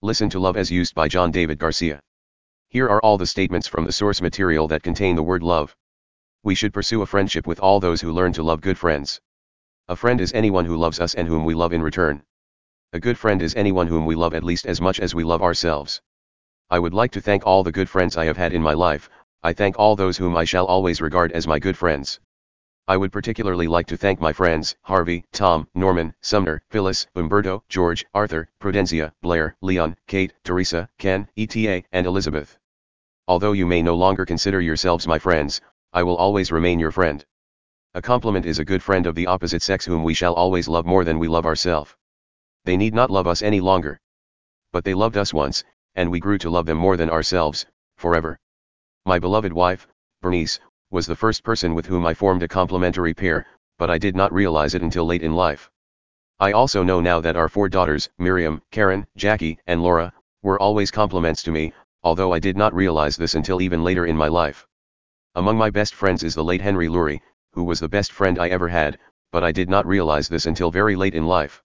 Listen to love as used by John David Garcia. Here are all the statements from the source material that contain the word love. We should pursue a friendship with all those who learn to love good friends. A friend is anyone who loves us and whom we love in return. A good friend is anyone whom we love at least as much as we love ourselves. I would like to thank all the good friends I have had in my life, I thank all those whom I shall always regard as my good friends. I would particularly like to thank my friends, Harvey, Tom, Norman, Sumner, Phyllis, Umberto, George, Arthur, Prudencia, Blair, Leon, Kate, Teresa, Ken, ETA, and Elizabeth. Although you may no longer consider yourselves my friends, I will always remain your friend. A complement is a good friend of the opposite sex whom we shall always love more than we love ourselves. They need not love us any longer. But they loved us once, and we grew to love them more than ourselves, forever. My beloved wife, Bernice, was the first person with whom I formed a complementary pair, but I did not realize it until late in life. I also know now that our four daughters, Miriam, Karen, Jackie, and Laura, were always complements to me, although I did not realize this until even later in my life. Among my best friends is the late Henry Lurie, who was the best friend I ever had, but I did not realize this until very late in life.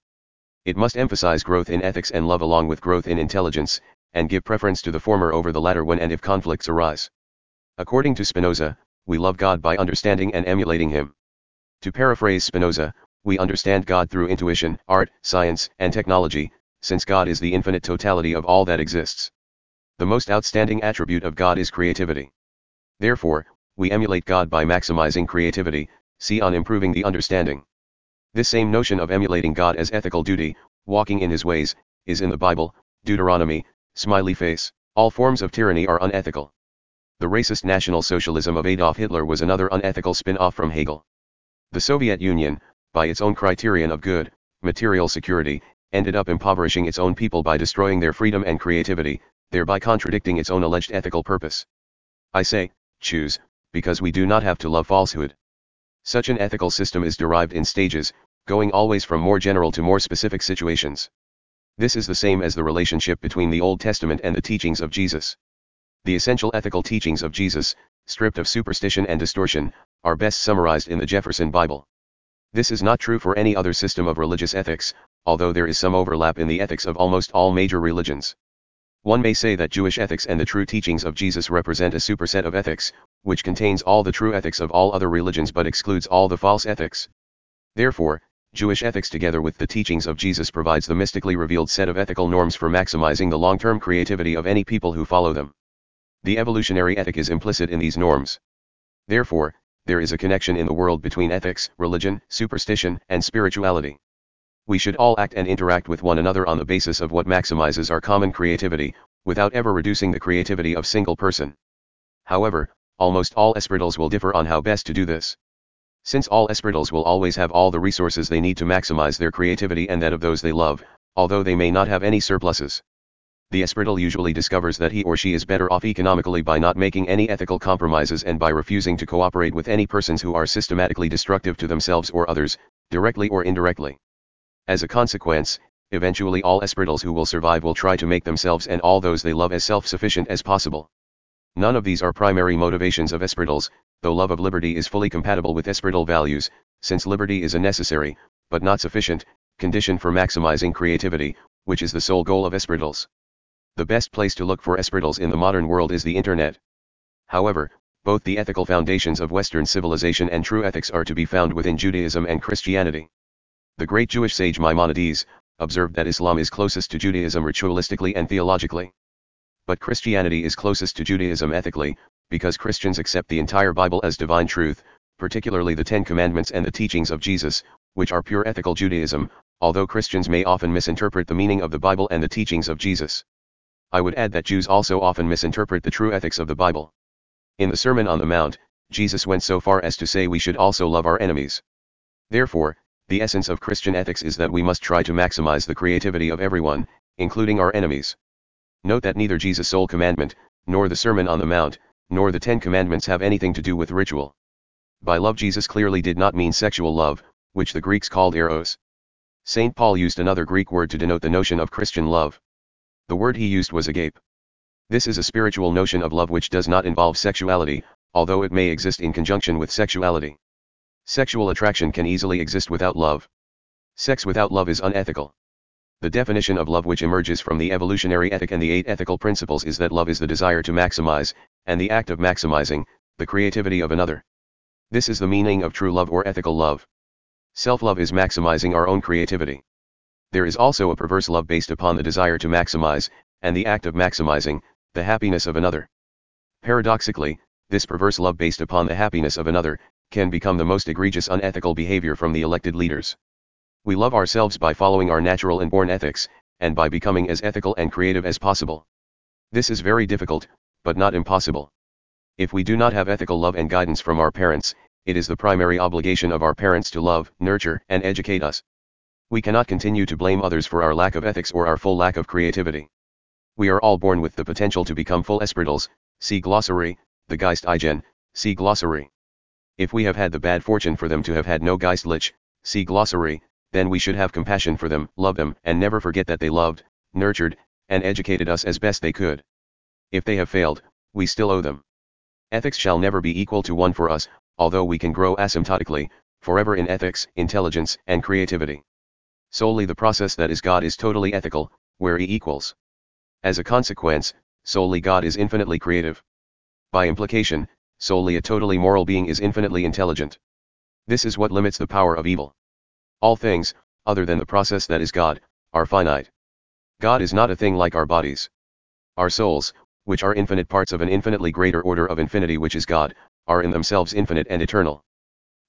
It must emphasize growth in ethics and love along with growth in intelligence, and give preference to the former over the latter when and if conflicts arise. According to Spinoza, we love God by understanding and emulating Him. To paraphrase Spinoza, we understand God through intuition, art, science, and technology, since God is the infinite totality of all that exists. The most outstanding attribute of God is creativity. Therefore, we emulate God by maximizing creativity, see on improving the understanding. This same notion of emulating God as ethical duty, walking in his ways, is in the Bible, Deuteronomy, smiley face. All forms of tyranny are unethical. The racist National Socialism of Adolf Hitler was another unethical spin-off from Hegel. The Soviet Union, by its own criterion of good, material security, ended up impoverishing its own people by destroying their freedom and creativity, thereby contradicting its own alleged ethical purpose. I say, choose, because we do not have to love falsehood. Such an ethical system is derived in stages, going always from more general to more specific situations. This is the same as the relationship between the Old Testament and the teachings of Jesus. The essential ethical teachings of Jesus, stripped of superstition and distortion, are best summarized in the Jefferson Bible. This is not true for any other system of religious ethics, although there is some overlap in the ethics of almost all major religions. One may say that Jewish ethics and the true teachings of Jesus represent a superset of ethics, which contains all the true ethics of all other religions but excludes all the false ethics. Therefore, Jewish ethics together with the teachings of Jesus provides the mystically revealed set of ethical norms for maximizing the long-term creativity of any people who follow them. The evolutionary ethic is implicit in these norms. Therefore, there is a connection in the world between ethics, religion, superstition, and spirituality. We should all act and interact with one another on the basis of what maximizes our common creativity, without ever reducing the creativity of single person. However, almost all espritals will differ on how best to do this. Since all espritals will always have all the resources they need to maximize their creativity and that of those they love, although they may not have any surpluses the esprital usually discovers that he or she is better off economically by not making any ethical compromises and by refusing to cooperate with any persons who are systematically destructive to themselves or others, directly or indirectly. As a consequence, eventually all espritals who will survive will try to make themselves and all those they love as self-sufficient as possible. None of these are primary motivations of espritals, though love of liberty is fully compatible with esprital values, since liberty is a necessary, but not sufficient, condition for maximizing creativity, which is the sole goal of espritals. The best place to look for espritals in the modern world is the internet. However, both the ethical foundations of Western civilization and true ethics are to be found within Judaism and Christianity. The great Jewish sage Maimonides observed that Islam is closest to Judaism ritualistically and theologically. But Christianity is closest to Judaism ethically, because Christians accept the entire Bible as divine truth, particularly the Ten Commandments and the teachings of Jesus, which are pure ethical Judaism, although Christians may often misinterpret the meaning of the Bible and the teachings of Jesus. I would add that Jews also often misinterpret the true ethics of the Bible. In the Sermon on the Mount, Jesus went so far as to say we should also love our enemies. Therefore, the essence of Christian ethics is that we must try to maximize the creativity of everyone, including our enemies. Note that neither Jesus' sole commandment, nor the Sermon on the Mount, nor the Ten Commandments have anything to do with ritual. By love Jesus clearly did not mean sexual love, which the Greeks called eros. St. Paul used another Greek word to denote the notion of Christian love. The word he used was agape. This is a spiritual notion of love which does not involve sexuality, although it may exist in conjunction with sexuality. Sexual attraction can easily exist without love. Sex without love is unethical. The definition of love which emerges from the evolutionary ethic and the eight ethical principles is that love is the desire to maximize, and the act of maximizing, the creativity of another. This is the meaning of true love or ethical love. Self-love is maximizing our own creativity. There is also a perverse love based upon the desire to maximize, and the act of maximizing, the happiness of another. Paradoxically, this perverse love based upon the happiness of another, can become the most egregious unethical behavior from the elected leaders. We love ourselves by following our natural and born ethics, and by becoming as ethical and creative as possible. This is very difficult, but not impossible. If we do not have ethical love and guidance from our parents, it is the primary obligation of our parents to love, nurture, and educate us. We cannot continue to blame others for our lack of ethics or our full lack of creativity. We are all born with the potential to become full espritals, see glossary, the Geist eigen, see glossary. If we have had the bad fortune for them to have had no Geistlich, see glossary, then we should have compassion for them, love them, and never forget that they loved, nurtured, and educated us as best they could. If they have failed, we still owe them. Ethics shall never be equal to one for us, although we can grow asymptotically, forever in ethics, intelligence, and creativity. Solely the process that is God is totally ethical, where E equals. As a consequence, solely God is infinitely creative. By implication, solely a totally moral being is infinitely intelligent. This is what limits the power of evil. All things, other than the process that is God, are finite. God is not a thing like our bodies. Our souls, which are infinite parts of an infinitely greater order of infinity which is God, are in themselves infinite and eternal.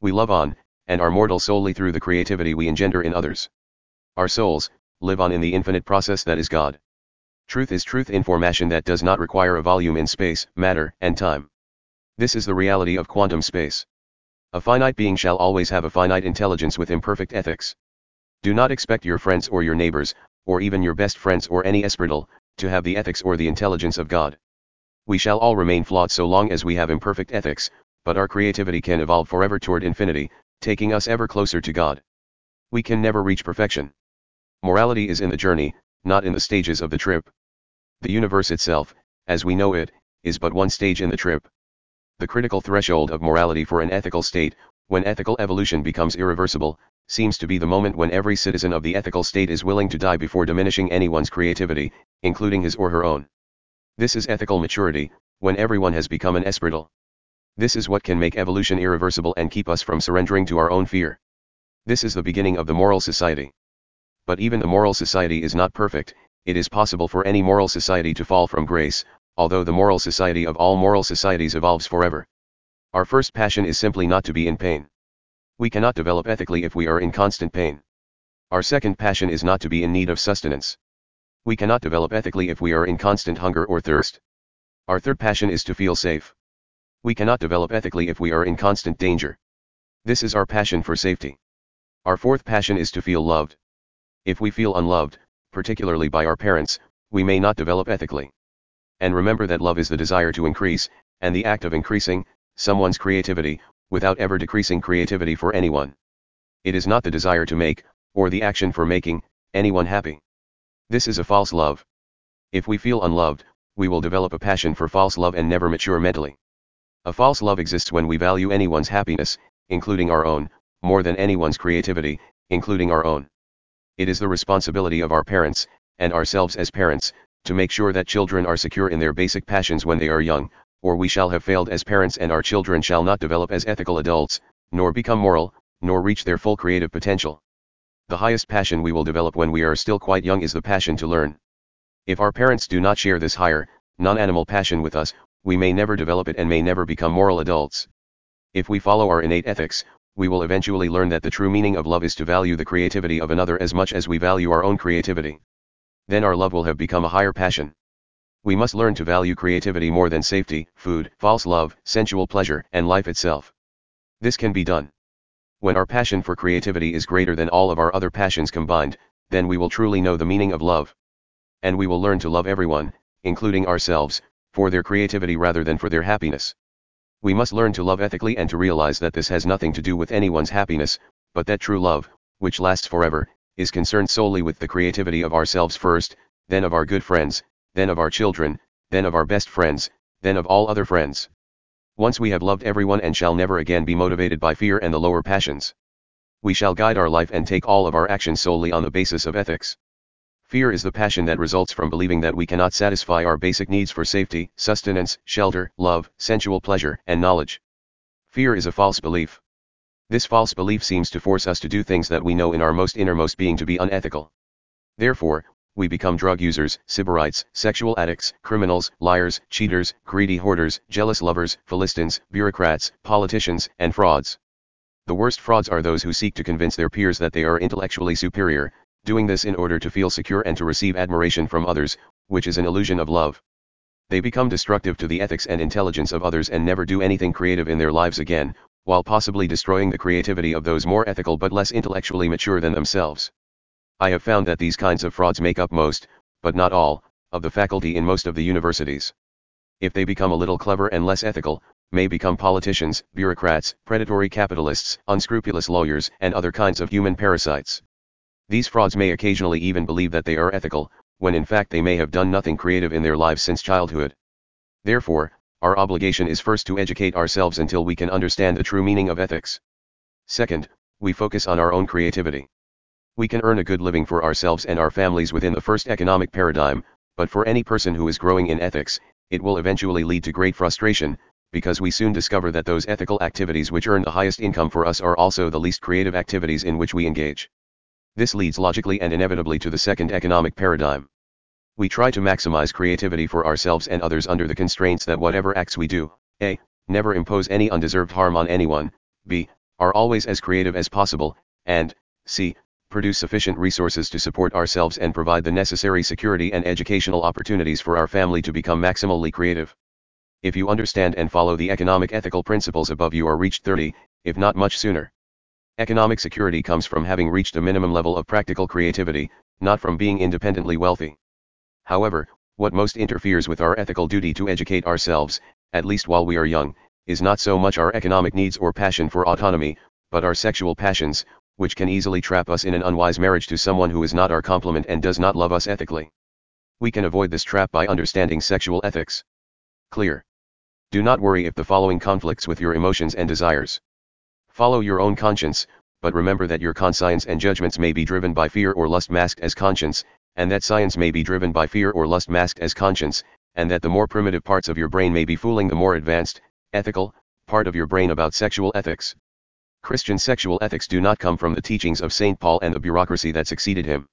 We love on, and are mortal solely through the creativity we engender in others. Our souls, live on in the infinite process that is God. Truth is truth information that does not require a volume in space, matter, and time. This is the reality of quantum space. A finite being shall always have a finite intelligence with imperfect ethics. Do not expect your friends or your neighbors, or even your best friends or any esprital, to have the ethics or the intelligence of God. We shall all remain flawed so long as we have imperfect ethics, but our creativity can evolve forever toward infinity, taking us ever closer to God. We can never reach perfection. Morality is in the journey, not in the stages of the trip. The universe itself, as we know it, is but one stage in the trip. The critical threshold of morality for an ethical state, when ethical evolution becomes irreversible, seems to be the moment when every citizen of the ethical state is willing to die before diminishing anyone's creativity, including his or her own. This is ethical maturity, when everyone has become an esprital. This is what can make evolution irreversible and keep us from surrendering to our own fear. This is the beginning of the moral society. But even a moral society is not perfect, it is possible for any moral society to fall from grace, although the moral society of all moral societies evolves forever. Our first passion is simply not to be in pain. We cannot develop ethically if we are in constant pain. Our second passion is not to be in need of sustenance. We cannot develop ethically if we are in constant hunger or thirst. Our third passion is to feel safe. We cannot develop ethically if we are in constant danger. This is our passion for safety. Our fourth passion is to feel loved. If we feel unloved, particularly by our parents, we may not develop ethically and remember that love is the desire to increase, and the act of increasing, someone's creativity, without ever decreasing creativity for anyone. It is not the desire to make, or the action for making, anyone happy. This is a false love. If we feel unloved, we will develop a passion for false love and never mature mentally. A false love exists when we value anyone's happiness, including our own, more than anyone's creativity, including our own. It is the responsibility of our parents, and ourselves as parents, to make sure that children are secure in their basic passions when they are young, or we shall have failed as parents and our children shall not develop as ethical adults, nor become moral, nor reach their full creative potential. The highest passion we will develop when we are still quite young is the passion to learn. If our parents do not share this higher, non-animal passion with us, we may never develop it and may never become moral adults. If we follow our innate ethics, we will eventually learn that the true meaning of love is to value the creativity of another as much as we value our own creativity then our love will have become a higher passion. We must learn to value creativity more than safety, food, false love, sensual pleasure, and life itself. This can be done. When our passion for creativity is greater than all of our other passions combined, then we will truly know the meaning of love. And we will learn to love everyone, including ourselves, for their creativity rather than for their happiness. We must learn to love ethically and to realize that this has nothing to do with anyone's happiness, but that true love, which lasts forever, is concerned solely with the creativity of ourselves first, then of our good friends, then of our children, then of our best friends, then of all other friends. Once we have loved everyone and shall never again be motivated by fear and the lower passions. We shall guide our life and take all of our actions solely on the basis of ethics. Fear is the passion that results from believing that we cannot satisfy our basic needs for safety, sustenance, shelter, love, sensual pleasure, and knowledge. Fear is a false belief. This false belief seems to force us to do things that we know in our most innermost being to be unethical. Therefore, we become drug users, sybarites, sexual addicts, criminals, liars, cheaters, greedy hoarders, jealous lovers, Philistines, bureaucrats, politicians, and frauds. The worst frauds are those who seek to convince their peers that they are intellectually superior, doing this in order to feel secure and to receive admiration from others, which is an illusion of love. They become destructive to the ethics and intelligence of others and never do anything creative in their lives again, while possibly destroying the creativity of those more ethical but less intellectually mature than themselves. I have found that these kinds of frauds make up most, but not all, of the faculty in most of the universities. If they become a little clever and less ethical, may become politicians, bureaucrats, predatory capitalists, unscrupulous lawyers, and other kinds of human parasites. These frauds may occasionally even believe that they are ethical, when in fact they may have done nothing creative in their lives since childhood. Therefore, our obligation is first to educate ourselves until we can understand the true meaning of ethics. Second, we focus on our own creativity. We can earn a good living for ourselves and our families within the first economic paradigm, but for any person who is growing in ethics, it will eventually lead to great frustration, because we soon discover that those ethical activities which earn the highest income for us are also the least creative activities in which we engage. This leads logically and inevitably to the second economic paradigm. We try to maximize creativity for ourselves and others under the constraints that whatever acts we do, a. never impose any undeserved harm on anyone, b. are always as creative as possible, and c. produce sufficient resources to support ourselves and provide the necessary security and educational opportunities for our family to become maximally creative. If you understand and follow the economic ethical principles above you are reached 30, if not much sooner. Economic security comes from having reached a minimum level of practical creativity, not from being independently wealthy. However, what most interferes with our ethical duty to educate ourselves, at least while we are young, is not so much our economic needs or passion for autonomy, but our sexual passions, which can easily trap us in an unwise marriage to someone who is not our complement and does not love us ethically. We can avoid this trap by understanding sexual ethics. Clear. Do not worry if the following conflicts with your emotions and desires. Follow your own conscience, but remember that your conscience and judgments may be driven by fear or lust masked as conscience, and that science may be driven by fear or lust masked as conscience, and that the more primitive parts of your brain may be fooling the more advanced, ethical, part of your brain about sexual ethics. Christian sexual ethics do not come from the teachings of St. Paul and the bureaucracy that succeeded him.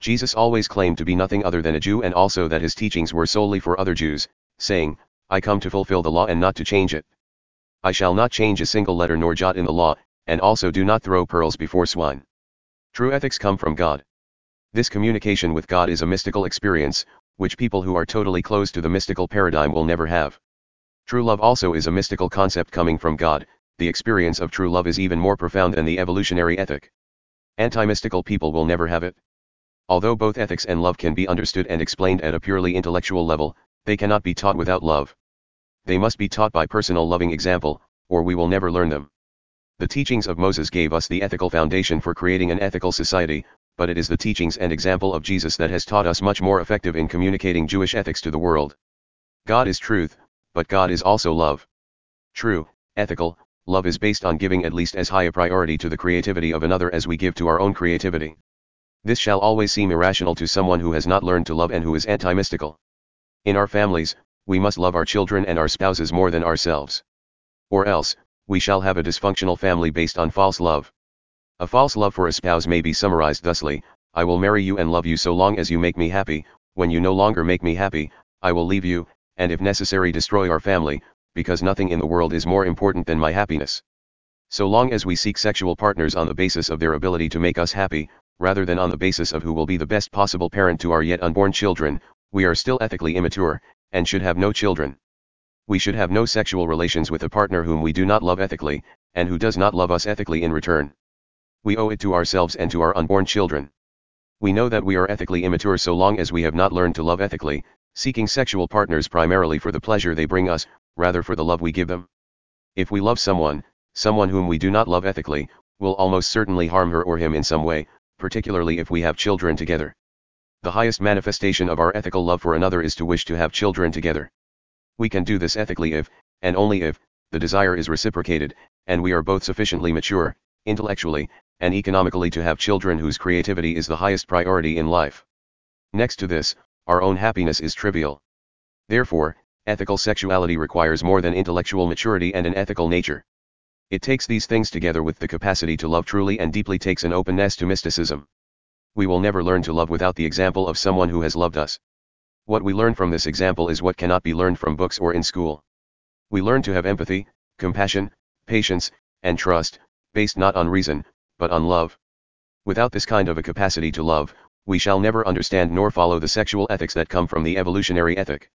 Jesus always claimed to be nothing other than a Jew and also that his teachings were solely for other Jews, saying, I come to fulfill the law and not to change it. I shall not change a single letter nor jot in the law, and also do not throw pearls before swine. True ethics come from God. This communication with God is a mystical experience, which people who are totally closed to the mystical paradigm will never have. True love also is a mystical concept coming from God, the experience of true love is even more profound than the evolutionary ethic. Anti-mystical people will never have it. Although both ethics and love can be understood and explained at a purely intellectual level, they cannot be taught without love. They must be taught by personal loving example, or we will never learn them. The teachings of Moses gave us the ethical foundation for creating an ethical society, but it is the teachings and example of Jesus that has taught us much more effective in communicating Jewish ethics to the world. God is truth, but God is also love. True, ethical, love is based on giving at least as high a priority to the creativity of another as we give to our own creativity. This shall always seem irrational to someone who has not learned to love and who is anti-mystical. In our families, we must love our children and our spouses more than ourselves. Or else, we shall have a dysfunctional family based on false love. A false love for a spouse may be summarized thusly, I will marry you and love you so long as you make me happy, when you no longer make me happy, I will leave you, and if necessary destroy our family, because nothing in the world is more important than my happiness. So long as we seek sexual partners on the basis of their ability to make us happy, rather than on the basis of who will be the best possible parent to our yet unborn children, we are still ethically immature, and should have no children. We should have no sexual relations with a partner whom we do not love ethically, and who does not love us ethically in return. We owe it to ourselves and to our unborn children. We know that we are ethically immature so long as we have not learned to love ethically, seeking sexual partners primarily for the pleasure they bring us, rather for the love we give them. If we love someone, someone whom we do not love ethically, will almost certainly harm her or him in some way, particularly if we have children together. The highest manifestation of our ethical love for another is to wish to have children together. We can do this ethically if, and only if, the desire is reciprocated, and we are both sufficiently mature, intellectually, and economically to have children whose creativity is the highest priority in life. Next to this, our own happiness is trivial. Therefore, ethical sexuality requires more than intellectual maturity and an ethical nature. It takes these things together with the capacity to love truly and deeply takes an openness to mysticism. We will never learn to love without the example of someone who has loved us. What we learn from this example is what cannot be learned from books or in school. We learn to have empathy, compassion, patience, and trust, based not on reason, but on love. Without this kind of a capacity to love, we shall never understand nor follow the sexual ethics that come from the evolutionary ethic.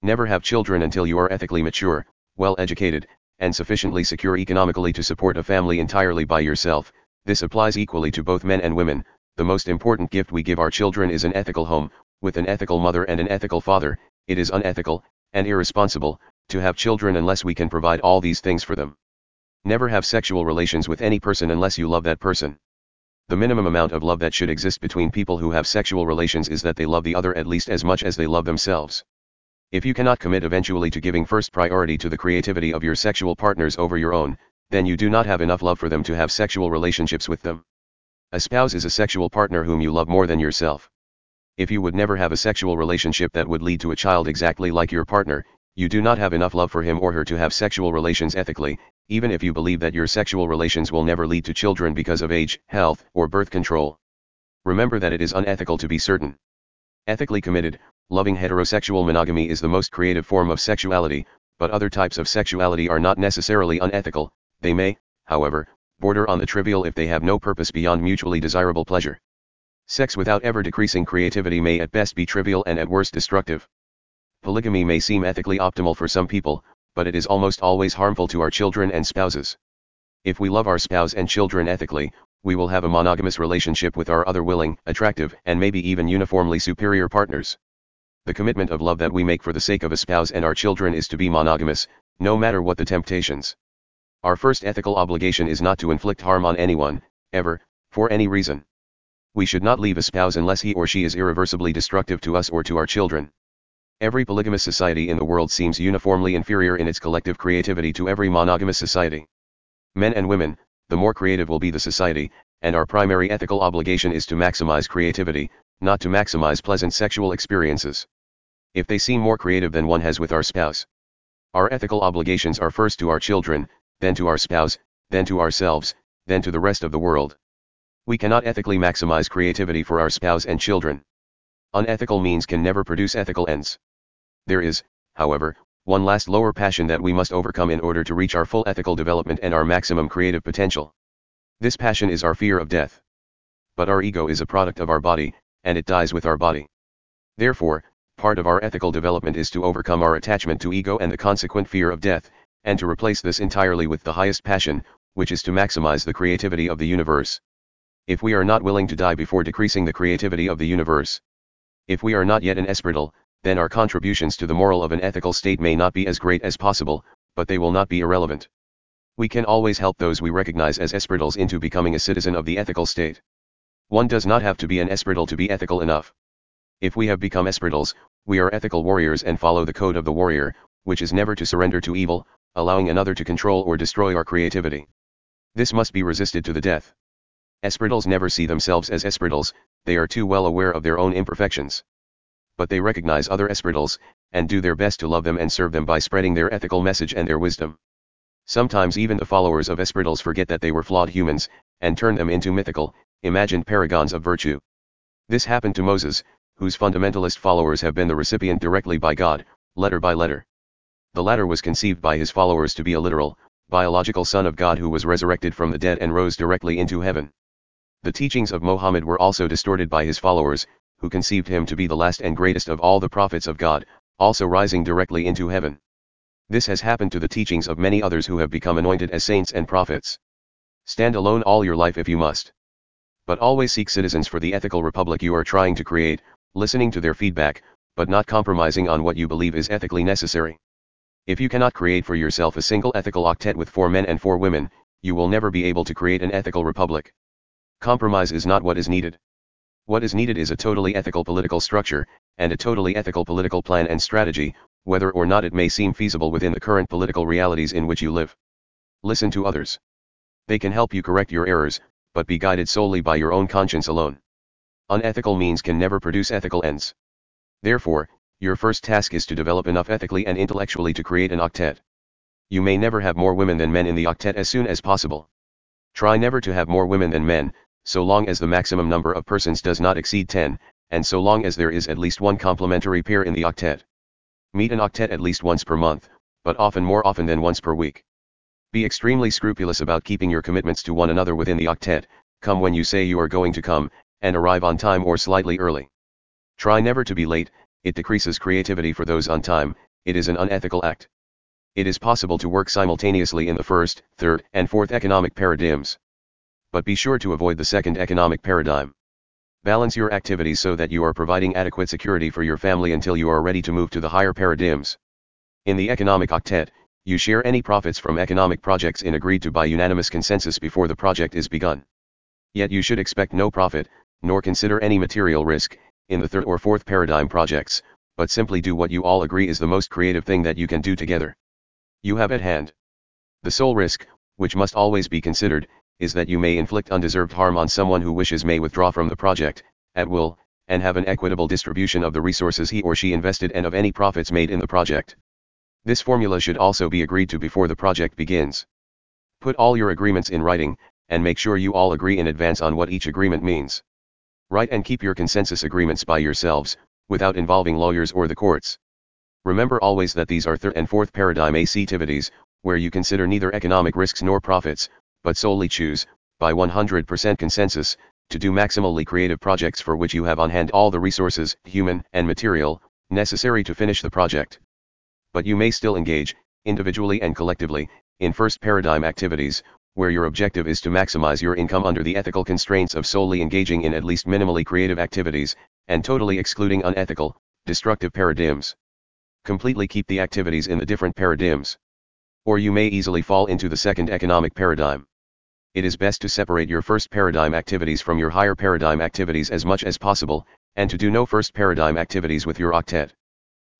Never have children until you are ethically mature, well educated, and sufficiently secure economically to support a family entirely by yourself. This applies equally to both men and women. The most important gift we give our children is an ethical home, with an ethical mother and an ethical father. It is unethical, and irresponsible, to have children unless we can provide all these things for them. Never have sexual relations with any person unless you love that person. The minimum amount of love that should exist between people who have sexual relations is that they love the other at least as much as they love themselves. If you cannot commit eventually to giving first priority to the creativity of your sexual partners over your own, then you do not have enough love for them to have sexual relationships with them. A spouse is a sexual partner whom you love more than yourself. If you would never have a sexual relationship that would lead to a child exactly like your partner, you do not have enough love for him or her to have sexual relations ethically, even if you believe that your sexual relations will never lead to children because of age, health, or birth control. Remember that it is unethical to be certain. Ethically committed, loving heterosexual monogamy is the most creative form of sexuality, but other types of sexuality are not necessarily unethical, they may, however, border on the trivial if they have no purpose beyond mutually desirable pleasure. Sex without ever decreasing creativity may at best be trivial and at worst destructive. Polygamy may seem ethically optimal for some people, but it is almost always harmful to our children and spouses. If we love our spouse and children ethically, we will have a monogamous relationship with our other willing, attractive, and maybe even uniformly superior partners. The commitment of love that we make for the sake of a spouse and our children is to be monogamous, no matter what the temptations. Our first ethical obligation is not to inflict harm on anyone, ever, for any reason. We should not leave a spouse unless he or she is irreversibly destructive to us or to our children. Every polygamous society in the world seems uniformly inferior in its collective creativity to every monogamous society. Men and women, the more creative will be the society, and our primary ethical obligation is to maximize creativity, not to maximize pleasant sexual experiences. If they seem more creative than one has with our spouse, our ethical obligations are first to our children, then to our spouse, then to ourselves, then to the rest of the world. We cannot ethically maximize creativity for our spouse and children. Unethical means can never produce ethical ends. There is, however, one last lower passion that we must overcome in order to reach our full ethical development and our maximum creative potential. This passion is our fear of death. But our ego is a product of our body, and it dies with our body. Therefore, part of our ethical development is to overcome our attachment to ego and the consequent fear of death, and to replace this entirely with the highest passion, which is to maximize the creativity of the universe. If we are not willing to die before decreasing the creativity of the universe, if we are not yet an esprit then our contributions to the moral of an ethical state may not be as great as possible, but they will not be irrelevant. We can always help those we recognize as espritos into becoming a citizen of the ethical state. One does not have to be an esprital to be ethical enough. If we have become espritals, we are ethical warriors and follow the code of the warrior, which is never to surrender to evil, allowing another to control or destroy our creativity. This must be resisted to the death. Espritals never see themselves as espritals, they are too well aware of their own imperfections but they recognize other espritals, and do their best to love them and serve them by spreading their ethical message and their wisdom. Sometimes even the followers of espritals forget that they were flawed humans, and turn them into mythical, imagined paragons of virtue. This happened to Moses, whose fundamentalist followers have been the recipient directly by God, letter by letter. The latter was conceived by his followers to be a literal, biological son of God who was resurrected from the dead and rose directly into heaven. The teachings of Mohammed were also distorted by his followers, who conceived him to be the last and greatest of all the prophets of God, also rising directly into heaven. This has happened to the teachings of many others who have become anointed as saints and prophets. Stand alone all your life if you must. But always seek citizens for the ethical republic you are trying to create, listening to their feedback, but not compromising on what you believe is ethically necessary. If you cannot create for yourself a single ethical octet with four men and four women, you will never be able to create an ethical republic. Compromise is not what is needed. What is needed is a totally ethical political structure, and a totally ethical political plan and strategy, whether or not it may seem feasible within the current political realities in which you live. Listen to others. They can help you correct your errors, but be guided solely by your own conscience alone. Unethical means can never produce ethical ends. Therefore, your first task is to develop enough ethically and intellectually to create an octet. You may never have more women than men in the octet as soon as possible. Try never to have more women than men, so long as the maximum number of persons does not exceed 10, and so long as there is at least one complementary pair in the octet. Meet an octet at least once per month, but often more often than once per week. Be extremely scrupulous about keeping your commitments to one another within the octet, come when you say you are going to come, and arrive on time or slightly early. Try never to be late, it decreases creativity for those on time, it is an unethical act. It is possible to work simultaneously in the first, third, and fourth economic paradigms. But be sure to avoid the second economic paradigm. Balance your activities so that you are providing adequate security for your family until you are ready to move to the higher paradigms. In the economic octet, you share any profits from economic projects in agreed to by unanimous consensus before the project is begun. Yet you should expect no profit, nor consider any material risk, in the third or fourth paradigm projects, but simply do what you all agree is the most creative thing that you can do together. You have at hand. The sole risk, which must always be considered, is that you may inflict undeserved harm on someone who wishes may withdraw from the project, at will, and have an equitable distribution of the resources he or she invested and of any profits made in the project. This formula should also be agreed to before the project begins. Put all your agreements in writing, and make sure you all agree in advance on what each agreement means. Write and keep your consensus agreements by yourselves, without involving lawyers or the courts. Remember always that these are third and fourth paradigm activities, where you consider neither economic risks nor profits, but solely choose, by 100% consensus, to do maximally creative projects for which you have on hand all the resources, human and material, necessary to finish the project. But you may still engage, individually and collectively, in first paradigm activities, where your objective is to maximize your income under the ethical constraints of solely engaging in at least minimally creative activities, and totally excluding unethical, destructive paradigms. Completely keep the activities in the different paradigms. Or you may easily fall into the second economic paradigm. It is best to separate your first paradigm activities from your higher paradigm activities as much as possible, and to do no first paradigm activities with your octet.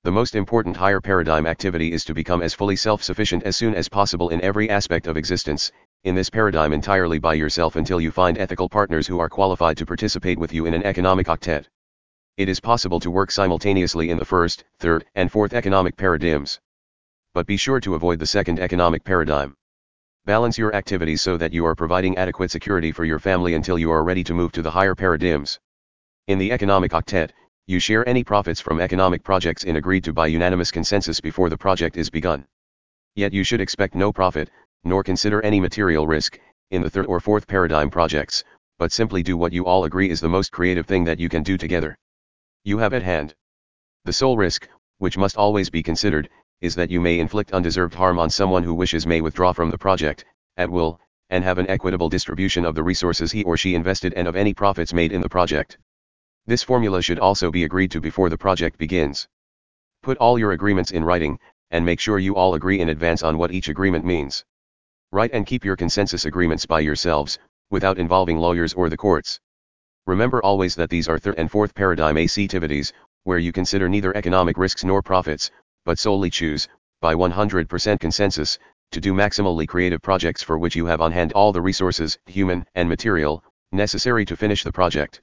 The most important higher paradigm activity is to become as fully self-sufficient as soon as possible in every aspect of existence, in this paradigm entirely by yourself until you find ethical partners who are qualified to participate with you in an economic octet. It is possible to work simultaneously in the first, third, and fourth economic paradigms. But be sure to avoid the second economic paradigm. Balance your activities so that you are providing adequate security for your family until you are ready to move to the higher paradigms. In the economic octet, you share any profits from economic projects in agreed to by unanimous consensus before the project is begun. Yet you should expect no profit, nor consider any material risk, in the third or fourth paradigm projects, but simply do what you all agree is the most creative thing that you can do together. You have at hand. The sole risk, which must always be considered, is that you may inflict undeserved harm on someone who wishes may withdraw from the project, at will, and have an equitable distribution of the resources he or she invested and of any profits made in the project. This formula should also be agreed to before the project begins. Put all your agreements in writing, and make sure you all agree in advance on what each agreement means. Write and keep your consensus agreements by yourselves, without involving lawyers or the courts. Remember always that these are third and fourth paradigm activities, where you consider neither economic risks nor profits, but solely choose, by 100% consensus, to do maximally creative projects for which you have on hand all the resources, human and material, necessary to finish the project.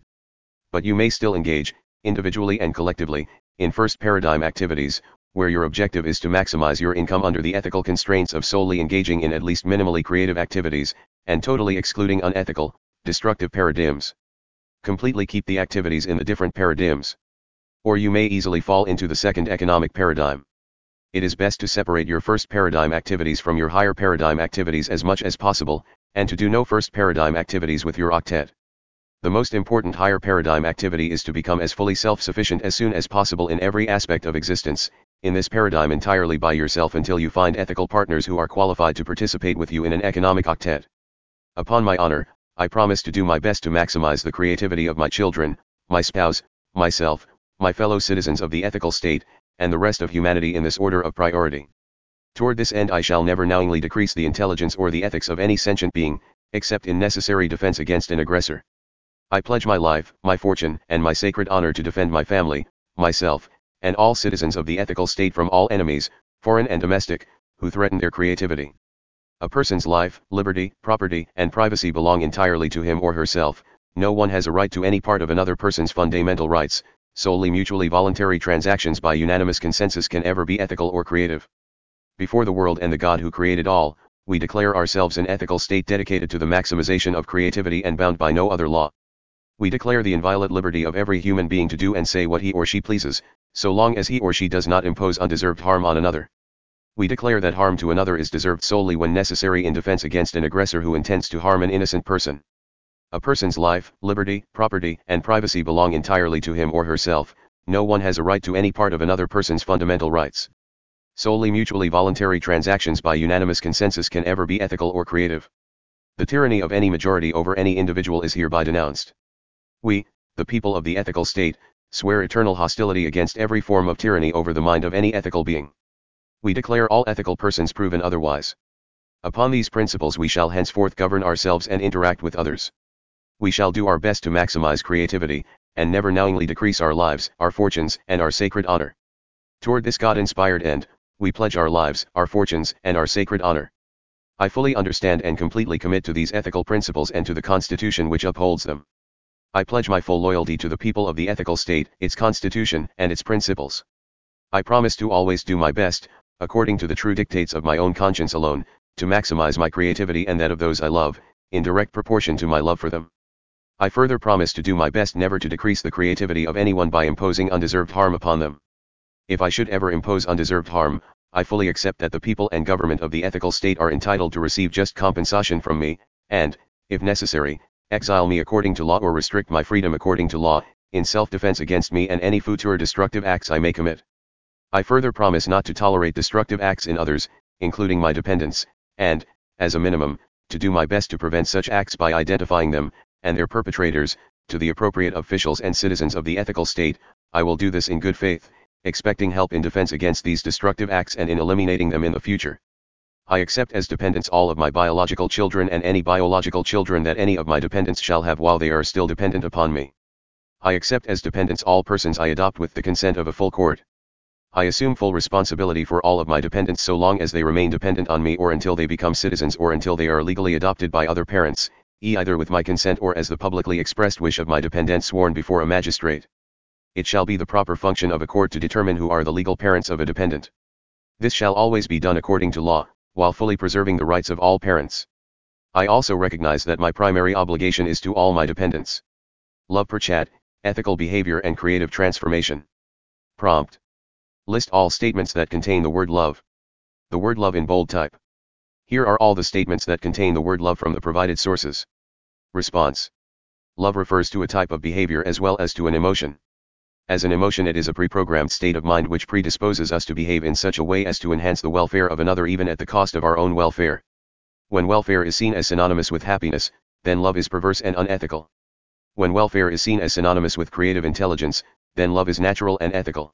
But you may still engage, individually and collectively, in first paradigm activities, where your objective is to maximize your income under the ethical constraints of solely engaging in at least minimally creative activities, and totally excluding unethical, destructive paradigms. Completely keep the activities in the different paradigms. Or you may easily fall into the second economic paradigm. It is best to separate your first paradigm activities from your higher paradigm activities as much as possible, and to do no first paradigm activities with your octet. The most important higher paradigm activity is to become as fully self-sufficient as soon as possible in every aspect of existence, in this paradigm entirely by yourself until you find ethical partners who are qualified to participate with you in an economic octet. Upon my honor, I promise to do my best to maximize the creativity of my children, my spouse, myself, my fellow citizens of the ethical state, and the rest of humanity in this order of priority. Toward this end I shall never knowingly decrease the intelligence or the ethics of any sentient being, except in necessary defense against an aggressor. I pledge my life, my fortune, and my sacred honor to defend my family, myself, and all citizens of the ethical state from all enemies, foreign and domestic, who threaten their creativity. A person's life, liberty, property, and privacy belong entirely to him or herself, no one has a right to any part of another person's fundamental rights, solely mutually voluntary transactions by unanimous consensus can ever be ethical or creative. Before the world and the God who created all, we declare ourselves an ethical state dedicated to the maximization of creativity and bound by no other law. We declare the inviolate liberty of every human being to do and say what he or she pleases, so long as he or she does not impose undeserved harm on another. We declare that harm to another is deserved solely when necessary in defense against an aggressor who intends to harm an innocent person. A person's life, liberty, property, and privacy belong entirely to him or herself, no one has a right to any part of another person's fundamental rights. Solely mutually voluntary transactions by unanimous consensus can ever be ethical or creative. The tyranny of any majority over any individual is hereby denounced. We, the people of the ethical state, swear eternal hostility against every form of tyranny over the mind of any ethical being. We declare all ethical persons proven otherwise. Upon these principles we shall henceforth govern ourselves and interact with others. We shall do our best to maximize creativity, and never knowingly decrease our lives, our fortunes, and our sacred honor. Toward this God-inspired end, we pledge our lives, our fortunes, and our sacred honor. I fully understand and completely commit to these ethical principles and to the Constitution which upholds them. I pledge my full loyalty to the people of the ethical state, its constitution, and its principles. I promise to always do my best, according to the true dictates of my own conscience alone, to maximize my creativity and that of those I love, in direct proportion to my love for them. I further promise to do my best never to decrease the creativity of anyone by imposing undeserved harm upon them. If I should ever impose undeserved harm, I fully accept that the people and government of the ethical state are entitled to receive just compensation from me, and, if necessary, exile me according to law or restrict my freedom according to law, in self-defense against me and any future destructive acts I may commit. I further promise not to tolerate destructive acts in others, including my dependents, and, as a minimum, to do my best to prevent such acts by identifying them, and their perpetrators, to the appropriate officials and citizens of the ethical state, I will do this in good faith, expecting help in defense against these destructive acts and in eliminating them in the future. I accept as dependents all of my biological children and any biological children that any of my dependents shall have while they are still dependent upon me. I accept as dependents all persons I adopt with the consent of a full court. I assume full responsibility for all of my dependents so long as they remain dependent on me or until they become citizens or until they are legally adopted by other parents, either with my consent or as the publicly expressed wish of my dependents sworn before a magistrate. It shall be the proper function of a court to determine who are the legal parents of a dependent. This shall always be done according to law, while fully preserving the rights of all parents. I also recognize that my primary obligation is to all my dependents. Love per chat, ethical behavior and creative transformation. Prompt. List all statements that contain the word love. The word love in bold type. Here are all the statements that contain the word love from the provided sources. Response. Love refers to a type of behavior as well as to an emotion. As an emotion it is a pre-programmed state of mind which predisposes us to behave in such a way as to enhance the welfare of another even at the cost of our own welfare. When welfare is seen as synonymous with happiness, then love is perverse and unethical. When welfare is seen as synonymous with creative intelligence, then love is natural and ethical.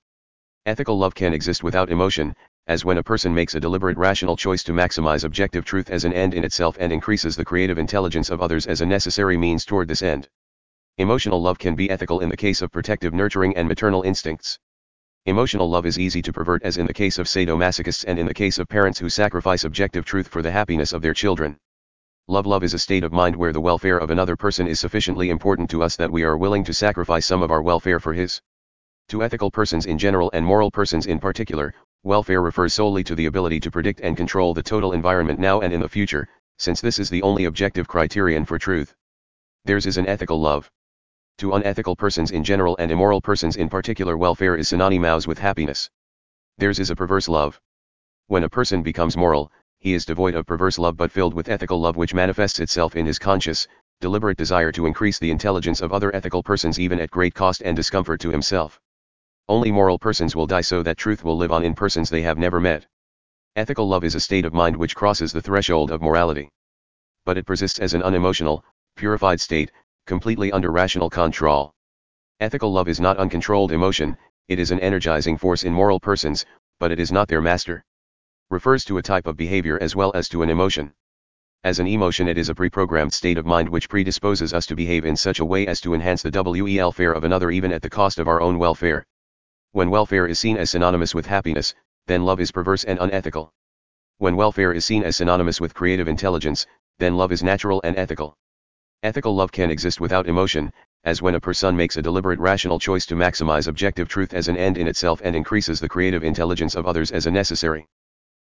Ethical love can exist without emotion, as when a person makes a deliberate rational choice to maximize objective truth as an end in itself and increases the creative intelligence of others as a necessary means toward this end. Emotional love can be ethical in the case of protective nurturing and maternal instincts. Emotional love is easy to pervert as in the case of sadomasochists and in the case of parents who sacrifice objective truth for the happiness of their children. Love love is a state of mind where the welfare of another person is sufficiently important to us that we are willing to sacrifice some of our welfare for his. To ethical persons in general and moral persons in particular, welfare refers solely to the ability to predict and control the total environment now and in the future, since this is the only objective criterion for truth. Theirs is an ethical love. To unethical persons in general and immoral persons in particular welfare is synonymous with happiness. Theirs is a perverse love. When a person becomes moral, he is devoid of perverse love but filled with ethical love which manifests itself in his conscious, deliberate desire to increase the intelligence of other ethical persons even at great cost and discomfort to himself. Only moral persons will die so that truth will live on in persons they have never met. Ethical love is a state of mind which crosses the threshold of morality. But it persists as an unemotional, purified state, completely under rational control. Ethical love is not uncontrolled emotion, it is an energizing force in moral persons, but it is not their master. Refers to a type of behavior as well as to an emotion. As an emotion it is a pre-programmed state of mind which predisposes us to behave in such a way as to enhance the welfare of another even at the cost of our own welfare. When welfare is seen as synonymous with happiness, then love is perverse and unethical. When welfare is seen as synonymous with creative intelligence, then love is natural and ethical. Ethical love can exist without emotion, as when a person makes a deliberate rational choice to maximize objective truth as an end in itself and increases the creative intelligence of others as a necessary.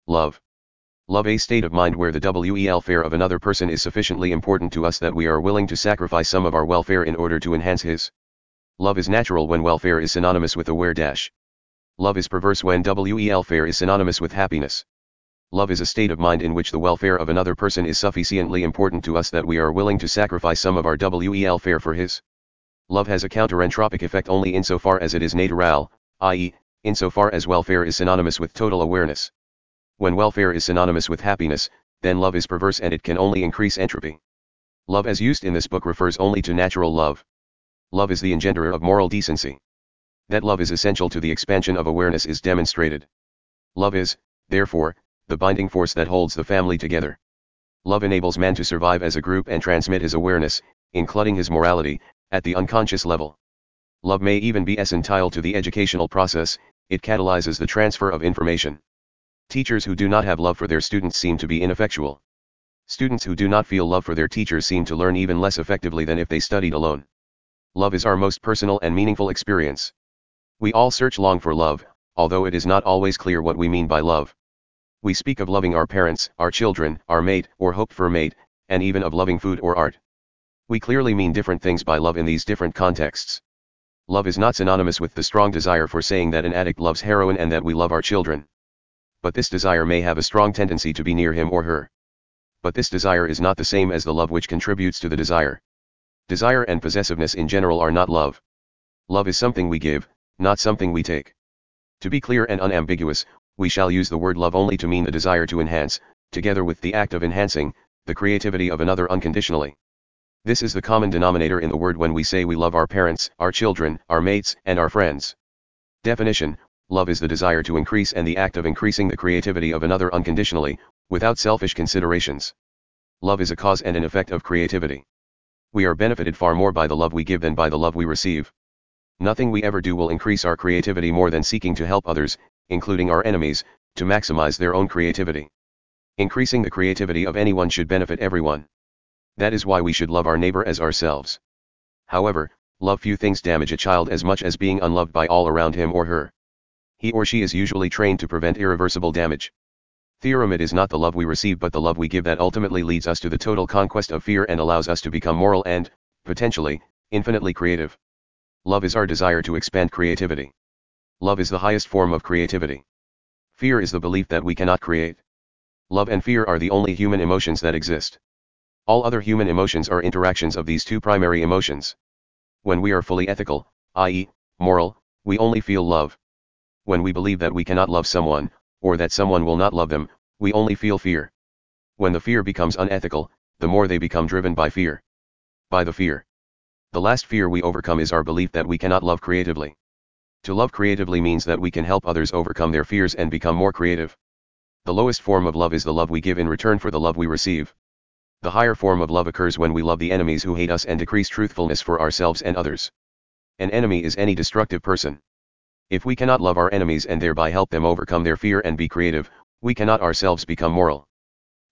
Love. Love a state of mind where the welfare of another person is sufficiently important to us that we are willing to sacrifice some of our welfare in order to enhance his. Love is natural when welfare is synonymous with aware dash. Love is perverse when welfare is synonymous with happiness. Love is a state of mind in which the welfare of another person is sufficiently important to us that we are willing to sacrifice some of our welfare for his. Love has a counterentropic effect only insofar as it is natural, i.e., insofar as welfare is synonymous with total awareness. When welfare is synonymous with happiness, then love is perverse and it can only increase entropy. Love as used in this book refers only to natural love. Love is the engenderer of moral decency. That love is essential to the expansion of awareness is demonstrated. Love is, therefore, the binding force that holds the family together. Love enables man to survive as a group and transmit his awareness, including his morality, at the unconscious level. Love may even be essential to the educational process, it catalyzes the transfer of information. Teachers who do not have love for their students seem to be ineffectual. Students who do not feel love for their teachers seem to learn even less effectively than if they studied alone. Love is our most personal and meaningful experience. We all search long for love, although it is not always clear what we mean by love. We speak of loving our parents, our children, our mate, or hope for mate, and even of loving food or art. We clearly mean different things by love in these different contexts. Love is not synonymous with the strong desire for saying that an addict loves heroin and that we love our children. But this desire may have a strong tendency to be near him or her. But this desire is not the same as the love which contributes to the desire. Desire and possessiveness in general are not love. Love is something we give, not something we take. To be clear and unambiguous, we shall use the word love only to mean the desire to enhance, together with the act of enhancing, the creativity of another unconditionally. This is the common denominator in the word when we say we love our parents, our children, our mates, and our friends. Definition Love is the desire to increase and the act of increasing the creativity of another unconditionally, without selfish considerations. Love is a cause and an effect of creativity. We are benefited far more by the love we give than by the love we receive. Nothing we ever do will increase our creativity more than seeking to help others, including our enemies, to maximize their own creativity. Increasing the creativity of anyone should benefit everyone. That is why we should love our neighbor as ourselves. However, love few things damage a child as much as being unloved by all around him or her. He or she is usually trained to prevent irreversible damage. Theorem it is not the love we receive but the love we give that ultimately leads us to the total conquest of fear and allows us to become moral and, potentially, infinitely creative. Love is our desire to expand creativity. Love is the highest form of creativity. Fear is the belief that we cannot create. Love and fear are the only human emotions that exist. All other human emotions are interactions of these two primary emotions. When we are fully ethical, i.e., moral, we only feel love. When we believe that we cannot love someone, or that someone will not love them, we only feel fear. When the fear becomes unethical, the more they become driven by fear. By the fear. The last fear we overcome is our belief that we cannot love creatively. To love creatively means that we can help others overcome their fears and become more creative. The lowest form of love is the love we give in return for the love we receive. The higher form of love occurs when we love the enemies who hate us and decrease truthfulness for ourselves and others. An enemy is any destructive person. If we cannot love our enemies and thereby help them overcome their fear and be creative, we cannot ourselves become moral.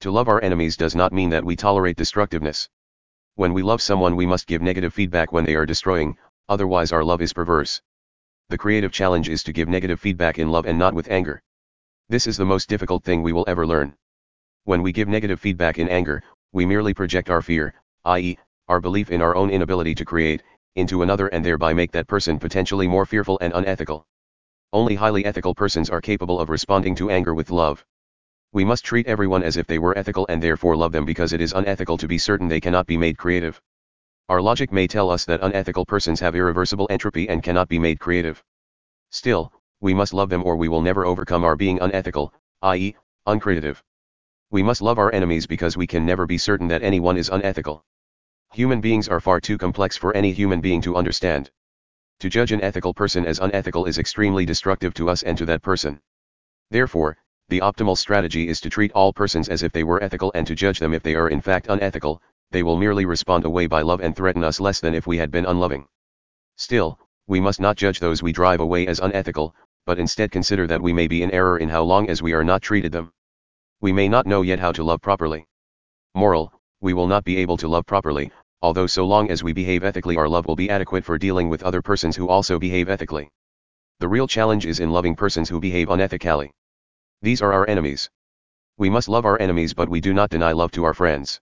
To love our enemies does not mean that we tolerate destructiveness. When we love someone we must give negative feedback when they are destroying, otherwise our love is perverse. The creative challenge is to give negative feedback in love and not with anger. This is the most difficult thing we will ever learn. When we give negative feedback in anger, we merely project our fear, i.e., our belief in our own inability to create, into another and thereby make that person potentially more fearful and unethical. Only highly ethical persons are capable of responding to anger with love. We must treat everyone as if they were ethical and therefore love them because it is unethical to be certain they cannot be made creative. Our logic may tell us that unethical persons have irreversible entropy and cannot be made creative. Still, we must love them or we will never overcome our being unethical, i.e., uncreative. We must love our enemies because we can never be certain that anyone is unethical. Human beings are far too complex for any human being to understand. To judge an ethical person as unethical is extremely destructive to us and to that person. Therefore, the optimal strategy is to treat all persons as if they were ethical and to judge them if they are in fact unethical, they will merely respond away by love and threaten us less than if we had been unloving. Still, we must not judge those we drive away as unethical, but instead consider that we may be in error in how long as we are not treated them. We may not know yet how to love properly. Moral, we will not be able to love properly, although so long as we behave ethically our love will be adequate for dealing with other persons who also behave ethically. The real challenge is in loving persons who behave unethically. These are our enemies. We must love our enemies but we do not deny love to our friends.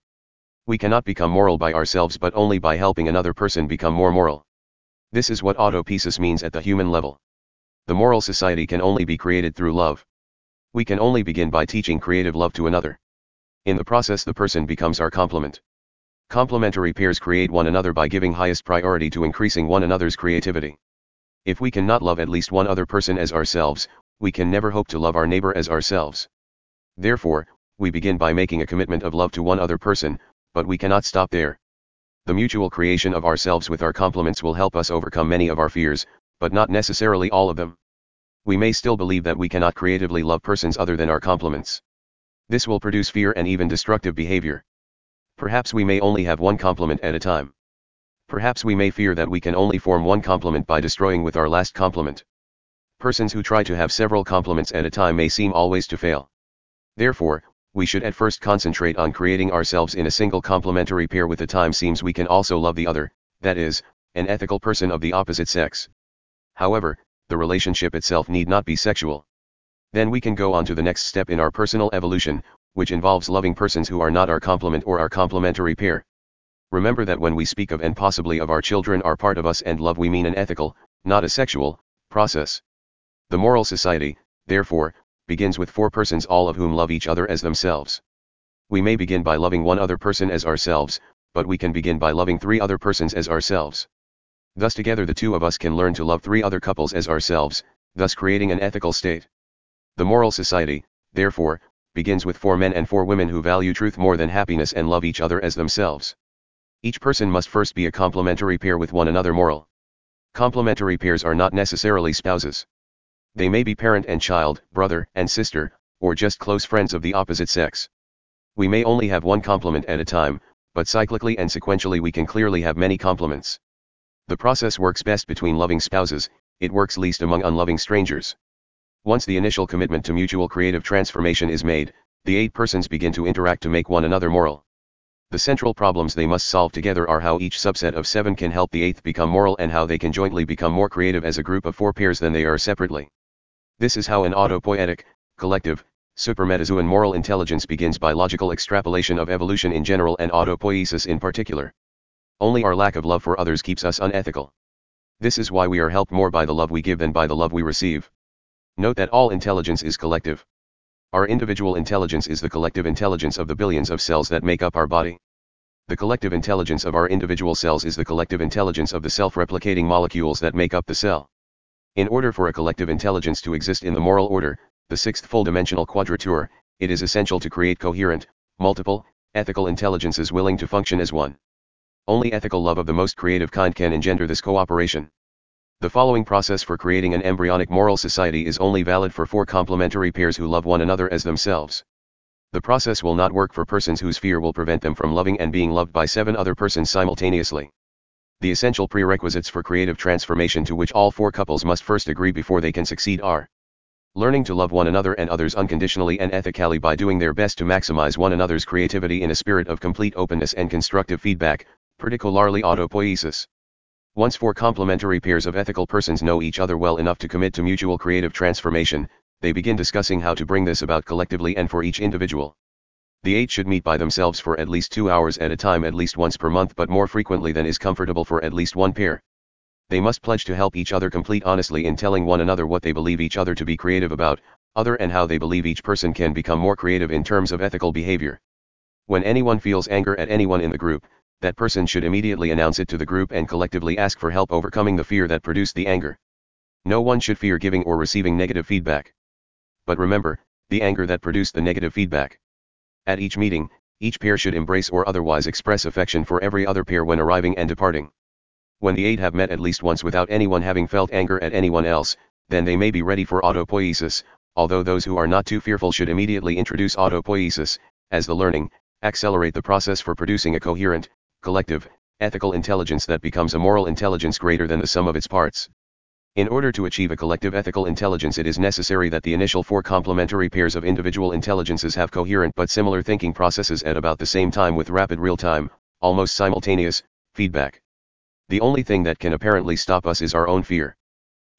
We cannot become moral by ourselves but only by helping another person become more moral. This is what autopoiesis means at the human level. The moral society can only be created through love. We can only begin by teaching creative love to another. In the process the person becomes our complement. Complementary pairs create one another by giving highest priority to increasing one another's creativity. If we cannot love at least one other person as ourselves, we can never hope to love our neighbor as ourselves. Therefore, we begin by making a commitment of love to one other person, but we cannot stop there. The mutual creation of ourselves with our complements will help us overcome many of our fears, but not necessarily all of them. We may still believe that we cannot creatively love persons other than our complements. This will produce fear and even destructive behavior. Perhaps we may only have one complement at a time. Perhaps we may fear that we can only form one complement by destroying with our last complement. Persons who try to have several complements at a time may seem always to fail. Therefore, we should at first concentrate on creating ourselves in a single complementary pair with the time seems we can also love the other, that is, an ethical person of the opposite sex. However, the relationship itself need not be sexual. Then we can go on to the next step in our personal evolution, which involves loving persons who are not our complement or our complementary pair. Remember that when we speak of and possibly of our children are part of us and love we mean an ethical, not a sexual, process. The moral society, therefore, begins with four persons all of whom love each other as themselves. We may begin by loving one other person as ourselves, but we can begin by loving three other persons as ourselves. Thus together the two of us can learn to love three other couples as ourselves, thus creating an ethical state. The moral society, therefore, begins with four men and four women who value truth more than happiness and love each other as themselves. Each person must first be a complementary pair with one another moral. Complementary pairs are not necessarily spouses. They may be parent and child, brother and sister, or just close friends of the opposite sex. We may only have one complement at a time, but cyclically and sequentially we can clearly have many complements. The process works best between loving spouses, it works least among unloving strangers. Once the initial commitment to mutual creative transformation is made, the eight persons begin to interact to make one another moral. The central problems they must solve together are how each subset of seven can help the eighth become moral and how they can jointly become more creative as a group of four pairs than they are separately. This is how an autopoietic, collective, supermetazoan moral intelligence begins by logical extrapolation of evolution in general and autopoiesis in particular. Only our lack of love for others keeps us unethical. This is why we are helped more by the love we give than by the love we receive. Note that all intelligence is collective. Our individual intelligence is the collective intelligence of the billions of cells that make up our body. The collective intelligence of our individual cells is the collective intelligence of the self-replicating molecules that make up the cell. In order for a collective intelligence to exist in the moral order, the sixth full-dimensional quadrature, it is essential to create coherent, multiple, ethical intelligences willing to function as one. Only ethical love of the most creative kind can engender this cooperation. The following process for creating an embryonic moral society is only valid for four complementary pairs who love one another as themselves. The process will not work for persons whose fear will prevent them from loving and being loved by seven other persons simultaneously. The essential prerequisites for creative transformation to which all four couples must first agree before they can succeed are learning to love one another and others unconditionally and ethically by doing their best to maximize one another's creativity in a spirit of complete openness and constructive feedback, particularly autopoiesis. Once four complementary pairs of ethical persons know each other well enough to commit to mutual creative transformation, they begin discussing how to bring this about collectively and for each individual. The eight should meet by themselves for at least two hours at a time at least once per month but more frequently than is comfortable for at least one pair. They must pledge to help each other complete honestly in telling one another what they believe each other to be creative about, other and how they believe each person can become more creative in terms of ethical behavior. When anyone feels anger at anyone in the group, that person should immediately announce it to the group and collectively ask for help overcoming the fear that produced the anger. No one should fear giving or receiving negative feedback. But remember, the anger that produced the negative feedback. At each meeting, each pair should embrace or otherwise express affection for every other pair when arriving and departing. When the eight have met at least once without anyone having felt anger at anyone else, then they may be ready for autopoiesis, although those who are not too fearful should immediately introduce autopoiesis, as the learning, accelerate the process for producing a coherent, collective, ethical intelligence that becomes a moral intelligence greater than the sum of its parts. In order to achieve a collective ethical intelligence it is necessary that the initial four complementary pairs of individual intelligences have coherent but similar thinking processes at about the same time with rapid real-time, almost simultaneous, feedback. The only thing that can apparently stop us is our own fear.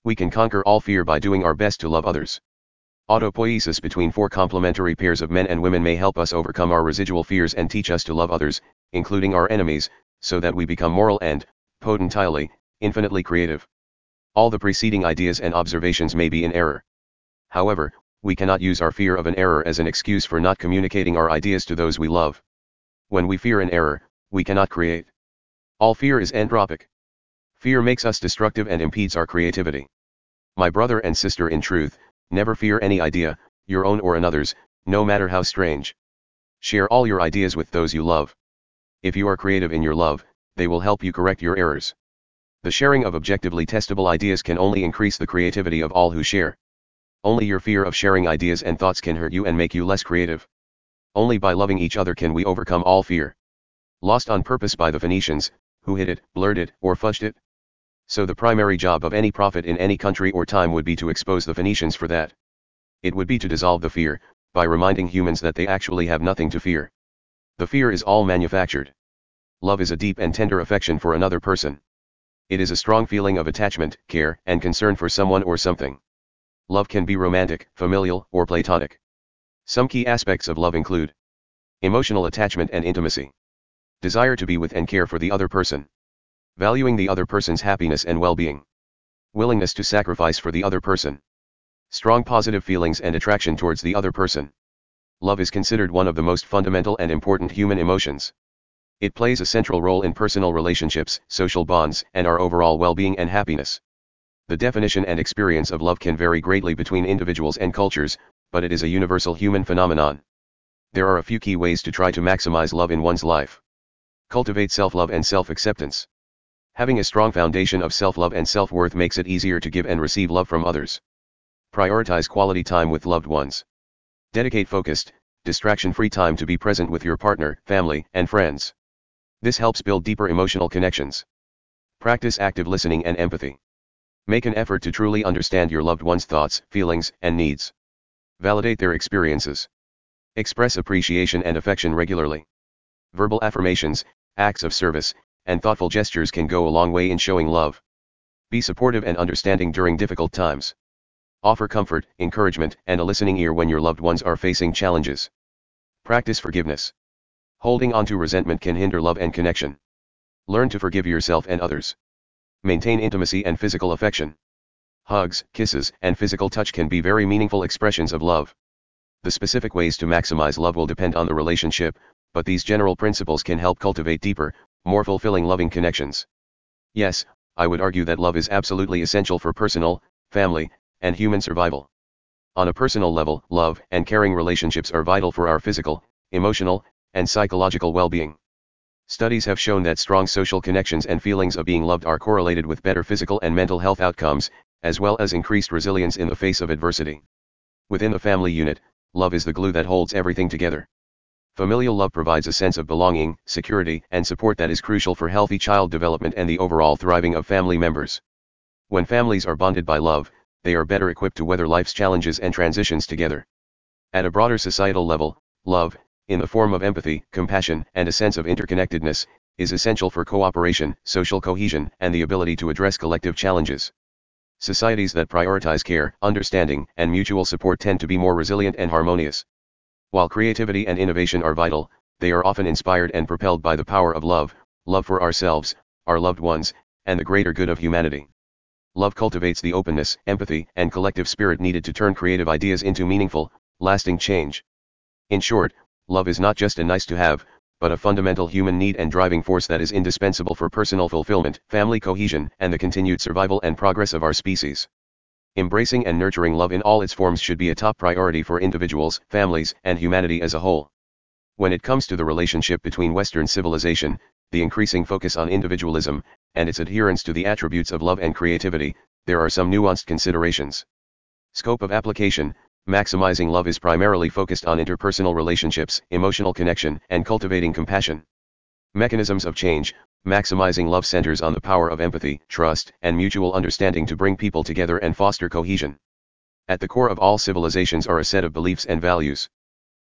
We can conquer all fear by doing our best to love others. Autopoiesis between four complementary pairs of men and women may help us overcome our residual fears and teach us to love others, including our enemies, so that we become moral and, potentially, infinitely creative. All the preceding ideas and observations may be in error. However, we cannot use our fear of an error as an excuse for not communicating our ideas to those we love. When we fear an error, we cannot create. All fear is entropic. Fear makes us destructive and impedes our creativity. My brother and sister in truth, never fear any idea, your own or another's, no matter how strange. Share all your ideas with those you love. If you are creative in your love, they will help you correct your errors. The sharing of objectively testable ideas can only increase the creativity of all who share. Only your fear of sharing ideas and thoughts can hurt you and make you less creative. Only by loving each other can we overcome all fear. Lost on purpose by the Phoenicians, who hid it, blurred it, or fudged it? So the primary job of any prophet in any country or time would be to expose the Phoenicians for that. It would be to dissolve the fear, by reminding humans that they actually have nothing to fear. The fear is all manufactured. Love is a deep and tender affection for another person. It is a strong feeling of attachment, care, and concern for someone or something. Love can be romantic, familial, or platonic. Some key aspects of love include emotional attachment and intimacy. Desire to be with and care for the other person. Valuing the other person's happiness and well-being. Willingness to sacrifice for the other person. Strong positive feelings and attraction towards the other person. Love is considered one of the most fundamental and important human emotions. It plays a central role in personal relationships, social bonds, and our overall well-being and happiness. The definition and experience of love can vary greatly between individuals and cultures, but it is a universal human phenomenon. There are a few key ways to try to maximize love in one's life. Cultivate self-love and self-acceptance. Having a strong foundation of self-love and self-worth makes it easier to give and receive love from others. Prioritize quality time with loved ones. Dedicate focused, distraction-free time to be present with your partner, family, and friends. This helps build deeper emotional connections. Practice active listening and empathy. Make an effort to truly understand your loved one's thoughts, feelings, and needs. Validate their experiences. Express appreciation and affection regularly. Verbal affirmations, acts of service, and thoughtful gestures can go a long way in showing love. Be supportive and understanding during difficult times. Offer comfort, encouragement, and a listening ear when your loved ones are facing challenges. Practice forgiveness. Holding on to resentment can hinder love and connection. Learn to forgive yourself and others. Maintain intimacy and physical affection. Hugs, kisses, and physical touch can be very meaningful expressions of love. The specific ways to maximize love will depend on the relationship, but these general principles can help cultivate deeper, more fulfilling loving connections. Yes, I would argue that love is absolutely essential for personal, family, and human survival. On a personal level, love and caring relationships are vital for our physical, emotional, and psychological well-being. Studies have shown that strong social connections and feelings of being loved are correlated with better physical and mental health outcomes, as well as increased resilience in the face of adversity. Within the family unit, love is the glue that holds everything together. Familial love provides a sense of belonging, security, and support that is crucial for healthy child development and the overall thriving of family members. When families are bonded by love, they are better equipped to weather life's challenges and transitions together. At a broader societal level, love, in the form of empathy, compassion, and a sense of interconnectedness, is essential for cooperation, social cohesion, and the ability to address collective challenges. Societies that prioritize care, understanding, and mutual support tend to be more resilient and harmonious. While creativity and innovation are vital, they are often inspired and propelled by the power of love, love for ourselves, our loved ones, and the greater good of humanity. Love cultivates the openness, empathy, and collective spirit needed to turn creative ideas into meaningful, lasting change. In short, love is not just a nice to have, but a fundamental human need and driving force that is indispensable for personal fulfillment, family cohesion, and the continued survival and progress of our species. Embracing and nurturing love in all its forms should be a top priority for individuals, families, and humanity as a whole. When it comes to the relationship between Western civilization, the increasing focus on individualism, and its adherence to the attributes of love and creativity, there are some nuanced considerations. Scope of application Maximizing love is primarily focused on interpersonal relationships, emotional connection, and cultivating compassion. Mechanisms of change maximizing love centers on the power of empathy, trust, and mutual understanding to bring people together and foster cohesion. At the core of all civilizations are a set of beliefs and values.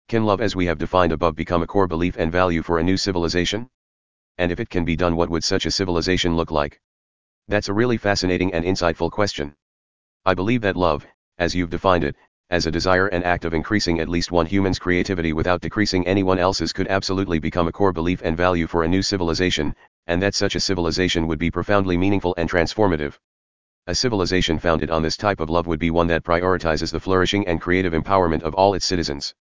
Can love as we have defined above become a core belief and value for a new civilization? And if it can be done what would such a civilization look like? That's a really fascinating and insightful question. I believe that love, as you've defined it, as a desire and act of increasing at least one human's creativity without decreasing anyone else's could absolutely become a core belief and value for a new civilization, and that such a civilization would be profoundly meaningful and transformative. A civilization founded on this type of love would be one that prioritizes the flourishing and creative empowerment of all its citizens.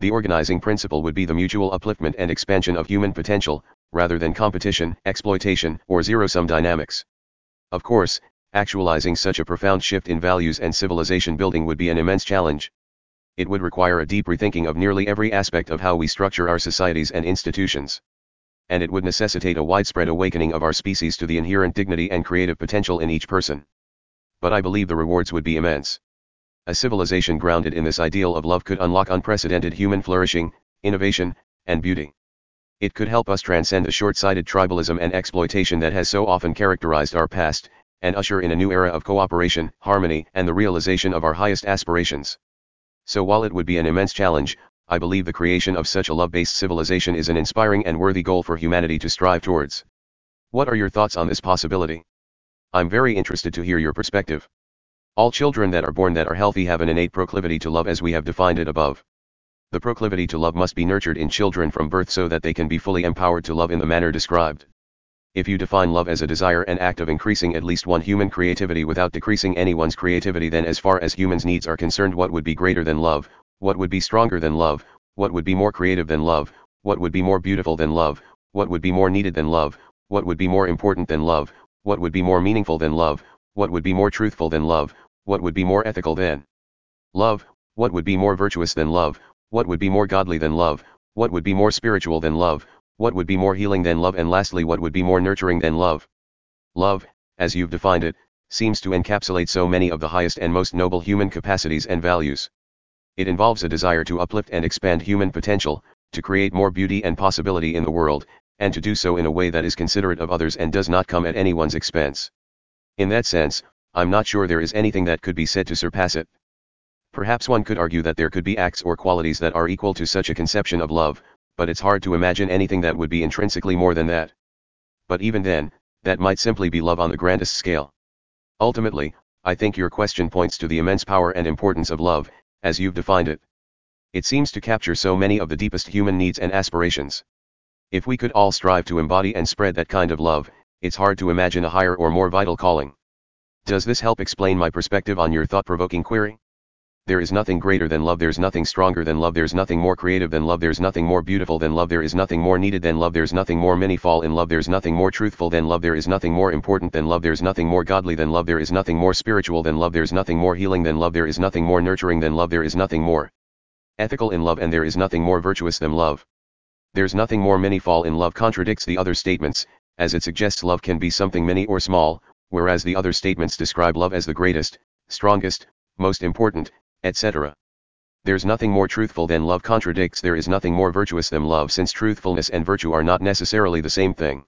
The organizing principle would be the mutual upliftment and expansion of human potential, rather than competition, exploitation, or zero-sum dynamics. Of course, actualizing such a profound shift in values and civilization building would be an immense challenge. It would require a deep rethinking of nearly every aspect of how we structure our societies and institutions. And it would necessitate a widespread awakening of our species to the inherent dignity and creative potential in each person. But I believe the rewards would be immense. A civilization grounded in this ideal of love could unlock unprecedented human flourishing, innovation, and beauty. It could help us transcend the short-sighted tribalism and exploitation that has so often characterized our past, and usher in a new era of cooperation, harmony, and the realization of our highest aspirations. So while it would be an immense challenge, I believe the creation of such a love-based civilization is an inspiring and worthy goal for humanity to strive towards. What are your thoughts on this possibility? I'm very interested to hear your perspective. All children that are born that are healthy have an innate proclivity to love as we have defined it above. The proclivity to love must be nurtured in children from birth so that they can be fully empowered to love in the manner described. If you define love as a desire and act of increasing at least one human creativity without decreasing anyone's creativity then as far as humans' needs are concerned what would be greater than love, what would be stronger than love, what would be more creative than love, what would be more beautiful than love, what would be more needed than love, what would be more important than love, what would be more meaningful than love, what would be more truthful than love, what would be more ethical than love, what would be more virtuous than love, what would be more godly than love, what would be more spiritual than love, what would be more healing than love and lastly what would be more nurturing than love? Love, as you've defined it, seems to encapsulate so many of the highest and most noble human capacities and values. It involves a desire to uplift and expand human potential, to create more beauty and possibility in the world, and to do so in a way that is considerate of others and does not come at anyone's expense. In that sense, I'm not sure there is anything that could be said to surpass it. Perhaps one could argue that there could be acts or qualities that are equal to such a conception of love, but it's hard to imagine anything that would be intrinsically more than that. But even then, that might simply be love on the grandest scale. Ultimately, I think your question points to the immense power and importance of love, as you've defined it. It seems to capture so many of the deepest human needs and aspirations. If we could all strive to embody and spread that kind of love, it's hard to imagine a higher or more vital calling. Does this help explain my perspective on your thought-provoking query? There is nothing greater than love, there's nothing stronger than love, there's nothing more creative than love, there's nothing more beautiful than love, there is nothing more needed than love, there's nothing more many fall in love, there's nothing more truthful than love, there is nothing more important than love, there's nothing more godly than love, there is nothing more spiritual than love, there's nothing more healing than love, there is nothing more nurturing than love, there is nothing more ethical in love, and there is nothing more virtuous than love. There's nothing more many fall in love contradicts the other statements, as it suggests love can be something many or small, whereas the other statements describe love as the greatest, strongest, most important, etc. There's nothing more truthful than love contradicts there is nothing more virtuous than love since truthfulness and virtue are not necessarily the same thing.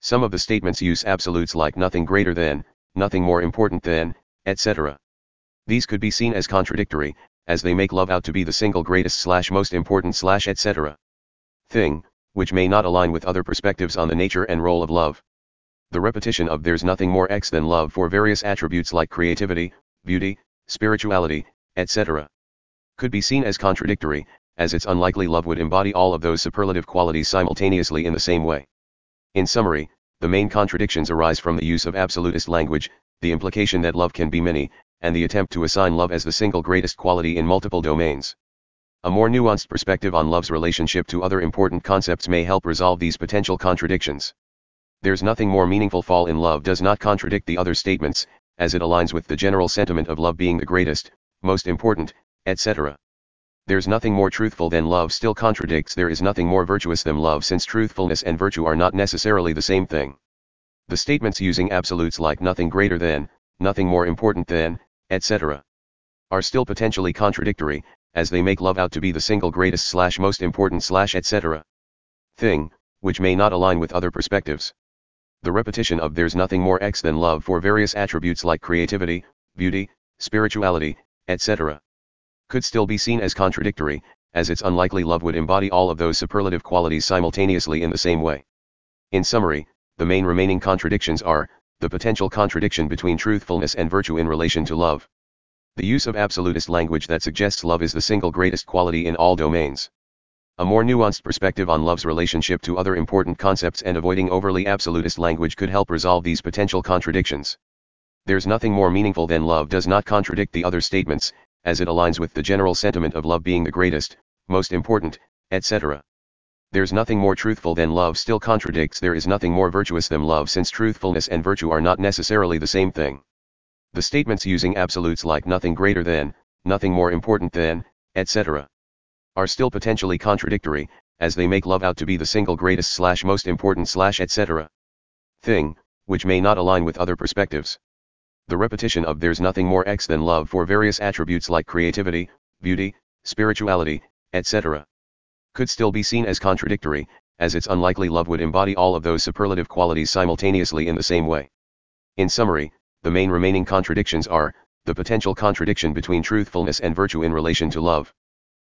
Some of the statements use absolutes like nothing greater than, nothing more important than, etc. These could be seen as contradictory, as they make love out to be the single greatest slash most important slash etc. thing, which may not align with other perspectives on the nature and role of love. The repetition of there's nothing more X than love for various attributes like creativity, beauty, spirituality, etc. Could be seen as contradictory, as it's unlikely love would embody all of those superlative qualities simultaneously in the same way. In summary, the main contradictions arise from the use of absolutist language, the implication that love can be many, and the attempt to assign love as the single greatest quality in multiple domains. A more nuanced perspective on love's relationship to other important concepts may help resolve these potential contradictions. There's nothing more meaningful fall in love does not contradict the other statements, as it aligns with the general sentiment of love being the greatest, most important, etc. There's nothing more truthful than love still contradicts there is nothing more virtuous than love since truthfulness and virtue are not necessarily the same thing. The statements using absolutes like nothing greater than, nothing more important than, etc. are still potentially contradictory, as they make love out to be the single greatest slash most important slash etc. thing, which may not align with other perspectives. The repetition of there's nothing more X than love for various attributes like creativity, beauty, spirituality, etc. Could still be seen as contradictory, as it's unlikely love would embody all of those superlative qualities simultaneously in the same way. In summary, the main remaining contradictions are, the potential contradiction between truthfulness and virtue in relation to love. The use of absolutist language that suggests love is the single greatest quality in all domains. A more nuanced perspective on love's relationship to other important concepts and avoiding overly absolutist language could help resolve these potential contradictions. There's nothing more meaningful than love does not contradict the other statements, as it aligns with the general sentiment of love being the greatest, most important, etc. There's nothing more truthful than love still contradicts there is nothing more virtuous than love since truthfulness and virtue are not necessarily the same thing. The statements using absolutes like nothing greater than, nothing more important than, etc are still potentially contradictory, as they make love out to be the single greatest slash most important slash etc. thing, which may not align with other perspectives. The repetition of there's nothing more X than love for various attributes like creativity, beauty, spirituality, etc. could still be seen as contradictory, as it's unlikely love would embody all of those superlative qualities simultaneously in the same way. In summary, the main remaining contradictions are, the potential contradiction between truthfulness and virtue in relation to love.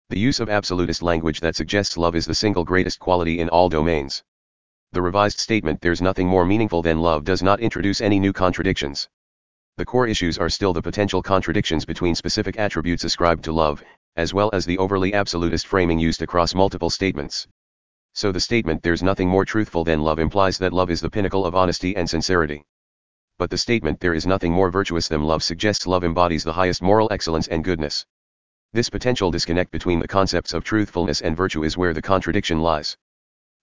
The use of absolutist language that suggests love is the single greatest quality in all domains. The revised statement there's nothing more meaningful than love does not introduce any new contradictions. The core issues are still the potential contradictions between specific attributes ascribed to love, as well as the overly absolutist framing used across multiple statements. So the statement there's nothing more truthful than love implies that love is the pinnacle of honesty and sincerity. But the statement there is nothing more virtuous than love suggests love embodies the highest moral excellence and goodness. This potential disconnect between the concepts of truthfulness and virtue is where the contradiction lies.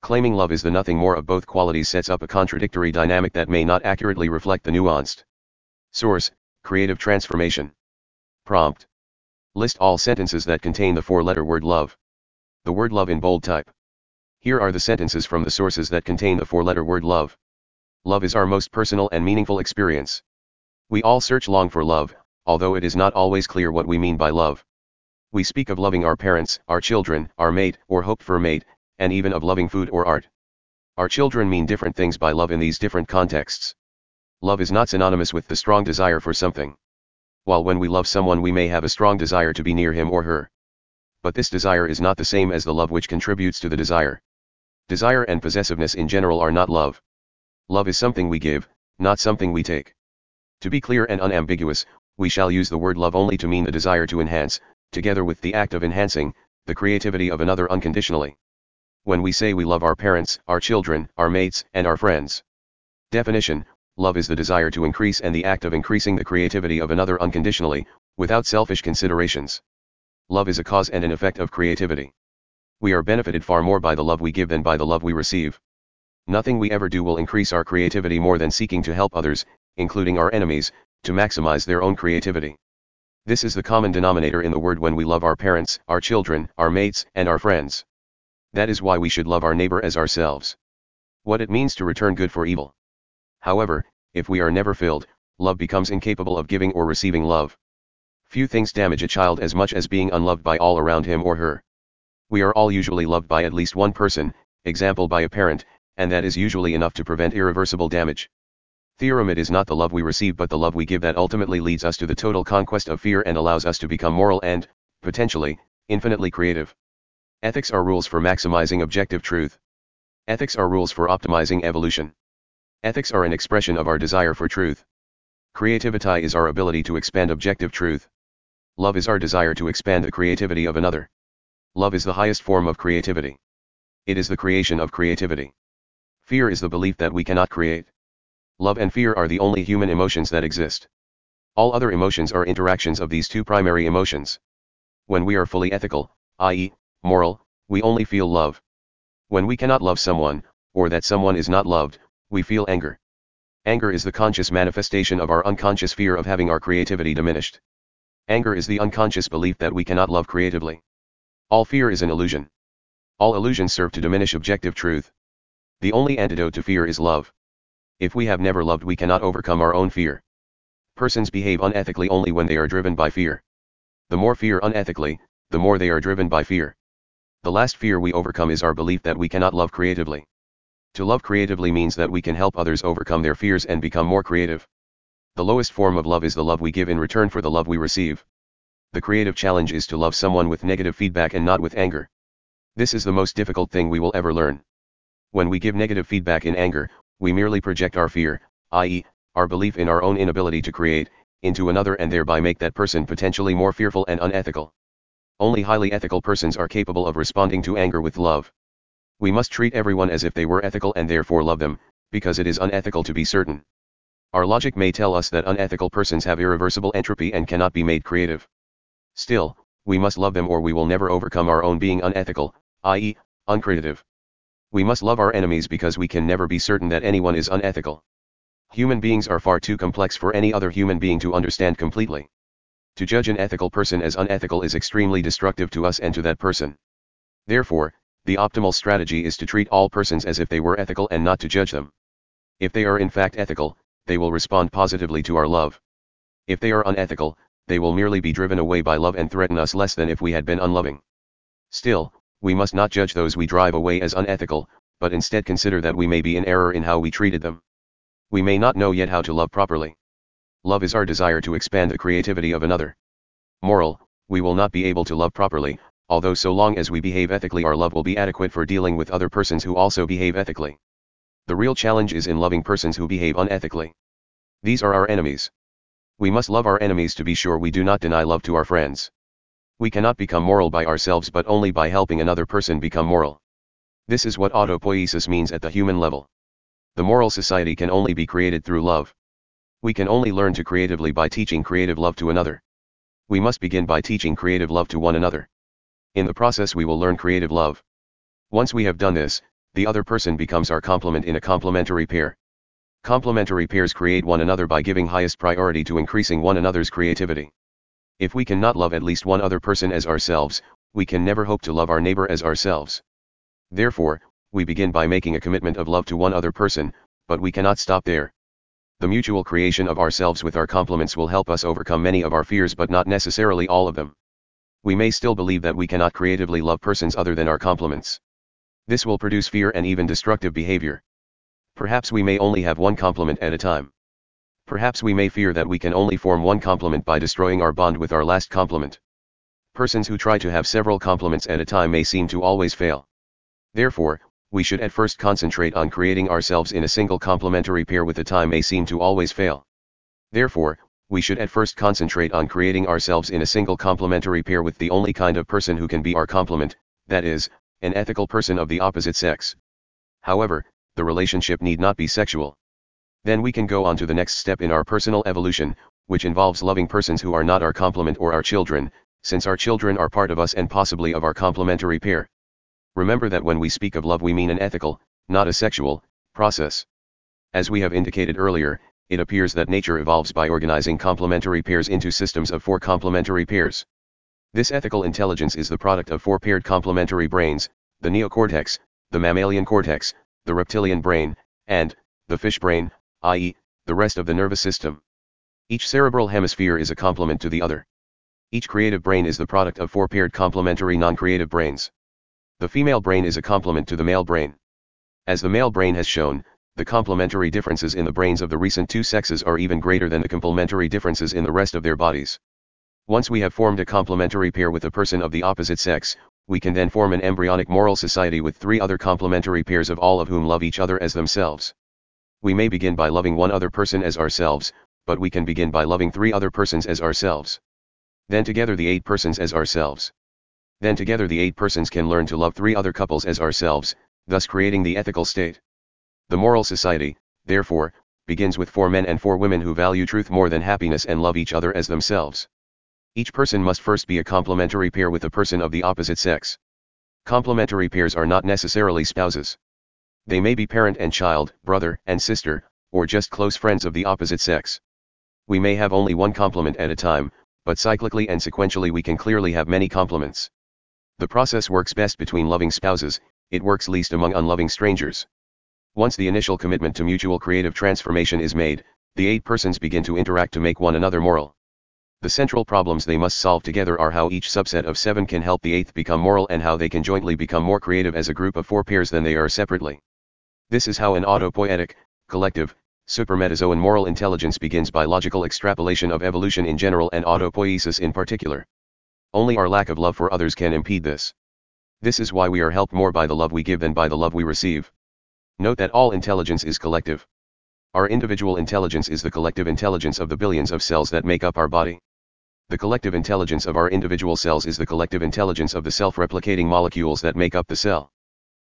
Claiming love is the nothing more of both qualities sets up a contradictory dynamic that may not accurately reflect the nuanced source, creative transformation. Prompt. List all sentences that contain the four-letter word love. The word love in bold type. Here are the sentences from the sources that contain the four-letter word love. Love is our most personal and meaningful experience. We all search long for love, although it is not always clear what we mean by love. We speak of loving our parents, our children, our mate, or hoped for mate, and even of loving food or art. Our children mean different things by love in these different contexts. Love is not synonymous with the strong desire for something. While when we love someone we may have a strong desire to be near him or her. But this desire is not the same as the love which contributes to the desire. Desire and possessiveness in general are not love. Love is something we give, not something we take. To be clear and unambiguous, we shall use the word love only to mean the desire to enhance, together with the act of enhancing, the creativity of another unconditionally. When we say we love our parents, our children, our mates, and our friends. Definition Love is the desire to increase and the act of increasing the creativity of another unconditionally, without selfish considerations. Love is a cause and an effect of creativity. We are benefited far more by the love we give than by the love we receive. Nothing we ever do will increase our creativity more than seeking to help others, including our enemies, to maximize their own creativity. This is the common denominator in the word when we love our parents, our children, our mates, and our friends. That is why we should love our neighbor as ourselves. What it means to return good for evil. However, if we are never filled, love becomes incapable of giving or receiving love. Few things damage a child as much as being unloved by all around him or her. We are all usually loved by at least one person, example by a parent, and that is usually enough to prevent irreversible damage. Theorem it is not the love we receive but the love we give that ultimately leads us to the total conquest of fear and allows us to become moral and, potentially, infinitely creative. Ethics are rules for maximizing objective truth. Ethics are rules for optimizing evolution. Ethics are an expression of our desire for truth. Creativity is our ability to expand objective truth. Love is our desire to expand the creativity of another. Love is the highest form of creativity. It is the creation of creativity. Fear is the belief that we cannot create. Love and fear are the only human emotions that exist. All other emotions are interactions of these two primary emotions. When we are fully ethical, i.e., moral, we only feel love. When we cannot love someone, or that someone is not loved, we feel anger. Anger is the conscious manifestation of our unconscious fear of having our creativity diminished. Anger is the unconscious belief that we cannot love creatively. All fear is an illusion. All illusions serve to diminish objective truth. The only antidote to fear is love. If we have never loved we cannot overcome our own fear. Persons behave unethically only when they are driven by fear. The more fear unethically, the more they are driven by fear. The last fear we overcome is our belief that we cannot love creatively. To love creatively means that we can help others overcome their fears and become more creative. The lowest form of love is the love we give in return for the love we receive. The creative challenge is to love someone with negative feedback and not with anger. This is the most difficult thing we will ever learn. When we give negative feedback in anger, we merely project our fear, i.e., our belief in our own inability to create, into another and thereby make that person potentially more fearful and unethical. Only highly ethical persons are capable of responding to anger with love. We must treat everyone as if they were ethical and therefore love them, because it is unethical to be certain. Our logic may tell us that unethical persons have irreversible entropy and cannot be made creative. Still, we must love them or we will never overcome our own being unethical, i.e., uncreative. We must love our enemies because we can never be certain that anyone is unethical. Human beings are far too complex for any other human being to understand completely. To judge an ethical person as unethical is extremely destructive to us and to that person. Therefore, the optimal strategy is to treat all persons as if they were ethical and not to judge them. If they are in fact ethical, they will respond positively to our love. If they are unethical, they will merely be driven away by love and threaten us less than if we had been unloving. Still, we must not judge those we drive away as unethical, but instead consider that we may be in error in how we treated them. We may not know yet how to love properly. Love is our desire to expand the creativity of another. Moral, we will not be able to love properly, although so long as we behave ethically our love will be adequate for dealing with other persons who also behave ethically. The real challenge is in loving persons who behave unethically. These are our enemies. We must love our enemies to be sure we do not deny love to our friends. We cannot become moral by ourselves but only by helping another person become moral. This is what autopoiesis means at the human level the moral society can only be created through love. We can only learn to creatively by teaching creative love to another. We must begin by teaching creative love to one another. In the process we will learn creative love. Once we have done this, the other person becomes our complement in a complementary pair. Complementary pairs create one another by giving highest priority to increasing one another's creativity. If we cannot love at least one other person as ourselves, we can never hope to love our neighbor as ourselves. Therefore, we begin by making a commitment of love to one other person, but we cannot stop there. The mutual creation of ourselves with our complements will help us overcome many of our fears but not necessarily all of them. We may still believe that we cannot creatively love persons other than our complements. This will produce fear and even destructive behavior. Perhaps we may only have one complement at a time. Perhaps we may fear that we can only form one complement by destroying our bond with our last complement. Persons who try to have several complements at a time may seem to always fail. Therefore, we should at first concentrate on creating ourselves in a single complementary pair with the time may seem to always fail. Therefore, we should at first concentrate on creating ourselves in a single complementary pair with the only kind of person who can be our complement, that is, an ethical person of the opposite sex. However, the relationship need not be sexual. Then we can go on to the next step in our personal evolution, which involves loving persons who are not our complement or our children, since our children are part of us and possibly of our complementary pair. Remember that when we speak of love we mean an ethical, not a sexual, process. As we have indicated earlier, it appears that nature evolves by organizing complementary pairs into systems of four complementary pairs. This ethical intelligence is the product of four paired complementary brains, the neocortex, the mammalian cortex, the reptilian brain, and, the fish brain, i.e., the rest of the nervous system. Each cerebral hemisphere is a complement to the other. Each creative brain is the product of four paired complementary non-creative brains. The female brain is a complement to the male brain. As the male brain has shown, the complementary differences in the brains of the recent two sexes are even greater than the complementary differences in the rest of their bodies. Once we have formed a complementary pair with a person of the opposite sex, we can then form an embryonic moral society with three other complementary pairs of all of whom love each other as themselves. We may begin by loving one other person as ourselves, but we can begin by loving three other persons as ourselves. Then together the eight persons as ourselves. Then together the eight persons can learn to love three other couples as ourselves, thus creating the ethical state. The moral society, therefore, begins with four men and four women who value truth more than happiness and love each other as themselves. Each person must first be a complementary pair with a person of the opposite sex. Complementary pairs are not necessarily spouses. They may be parent and child, brother and sister, or just close friends of the opposite sex. We may have only one complement at a time, but cyclically and sequentially we can clearly have many complements. The process works best between loving spouses, it works least among unloving strangers. Once the initial commitment to mutual creative transformation is made, the eight persons begin to interact to make one another moral. The central problems they must solve together are how each subset of seven can help the eighth become moral and how they can jointly become more creative as a group of four pairs than they are separately. This is how an autopoietic, collective, supermetazoan moral intelligence begins by logical extrapolation of evolution in general and autopoiesis in particular. Only our lack of love for others can impede this. This is why we are helped more by the love we give than by the love we receive. Note that all intelligence is collective. Our individual intelligence is the collective intelligence of the billions of cells that make up our body. The collective intelligence of our individual cells is the collective intelligence of the self-replicating molecules that make up the cell.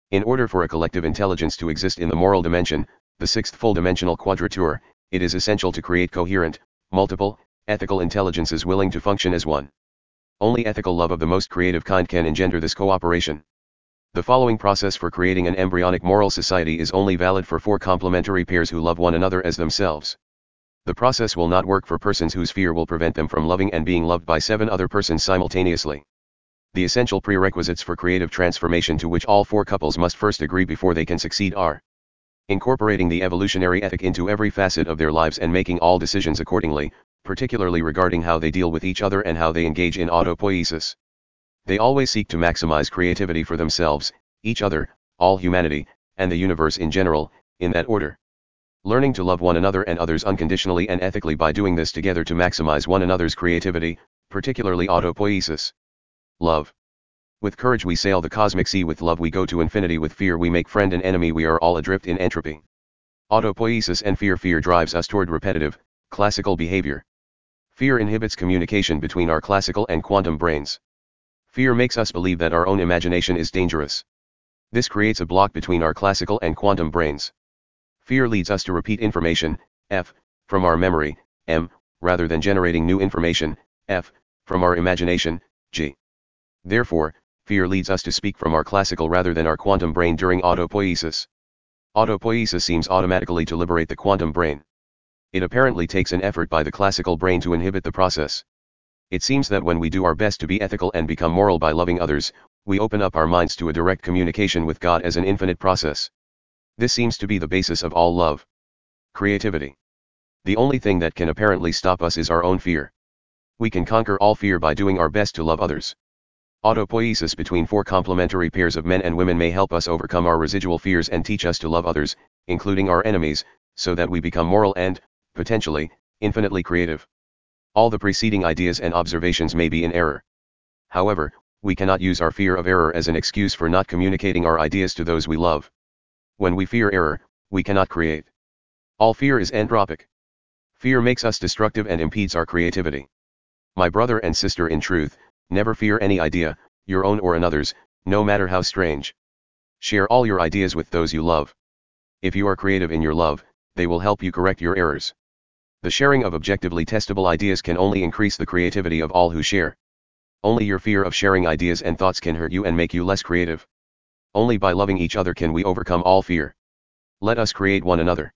In order for a collective intelligence to exist in the moral dimension, the sixth full-dimensional quadrature, it is essential to create coherent, multiple, ethical intelligences willing to function as one. Only ethical love of the most creative kind can engender this cooperation. The following process for creating an embryonic moral society is only valid for four complementary pairs who love one another as themselves. The process will not work for persons whose fear will prevent them from loving and being loved by seven other persons simultaneously. The essential prerequisites for creative transformation to which all four couples must first agree before they can succeed are incorporating the evolutionary ethic into every facet of their lives and making all decisions accordingly, particularly regarding how they deal with each other and how they engage in autopoiesis. They always seek to maximize creativity for themselves, each other, all humanity, and the universe in general, in that order learning to love one another and others unconditionally and ethically by doing this together to maximize one another's creativity, particularly autopoiesis. Love. With courage we sail the cosmic sea with love we go to infinity with fear we make friend and enemy we are all adrift in entropy. Autopoiesis and fear fear drives us toward repetitive, classical behavior. Fear inhibits communication between our classical and quantum brains. Fear makes us believe that our own imagination is dangerous. This creates a block between our classical and quantum brains. Fear leads us to repeat information, F, from our memory, M, rather than generating new information, F, from our imagination, G. Therefore, fear leads us to speak from our classical rather than our quantum brain during autopoiesis. Autopoiesis seems automatically to liberate the quantum brain. It apparently takes an effort by the classical brain to inhibit the process. It seems that when we do our best to be ethical and become moral by loving others, we open up our minds to a direct communication with God as an infinite process. This seems to be the basis of all love. Creativity. The only thing that can apparently stop us is our own fear. We can conquer all fear by doing our best to love others. Autopoiesis between four complementary pairs of men and women may help us overcome our residual fears and teach us to love others, including our enemies, so that we become moral and, potentially, infinitely creative. All the preceding ideas and observations may be in error. However, we cannot use our fear of error as an excuse for not communicating our ideas to those we love. When we fear error, we cannot create. All fear is entropic. Fear makes us destructive and impedes our creativity. My brother and sister in truth, never fear any idea, your own or another's, no matter how strange. Share all your ideas with those you love. If you are creative in your love, they will help you correct your errors. The sharing of objectively testable ideas can only increase the creativity of all who share. Only your fear of sharing ideas and thoughts can hurt you and make you less creative. Only by loving each other can we overcome all fear. Let us create one another.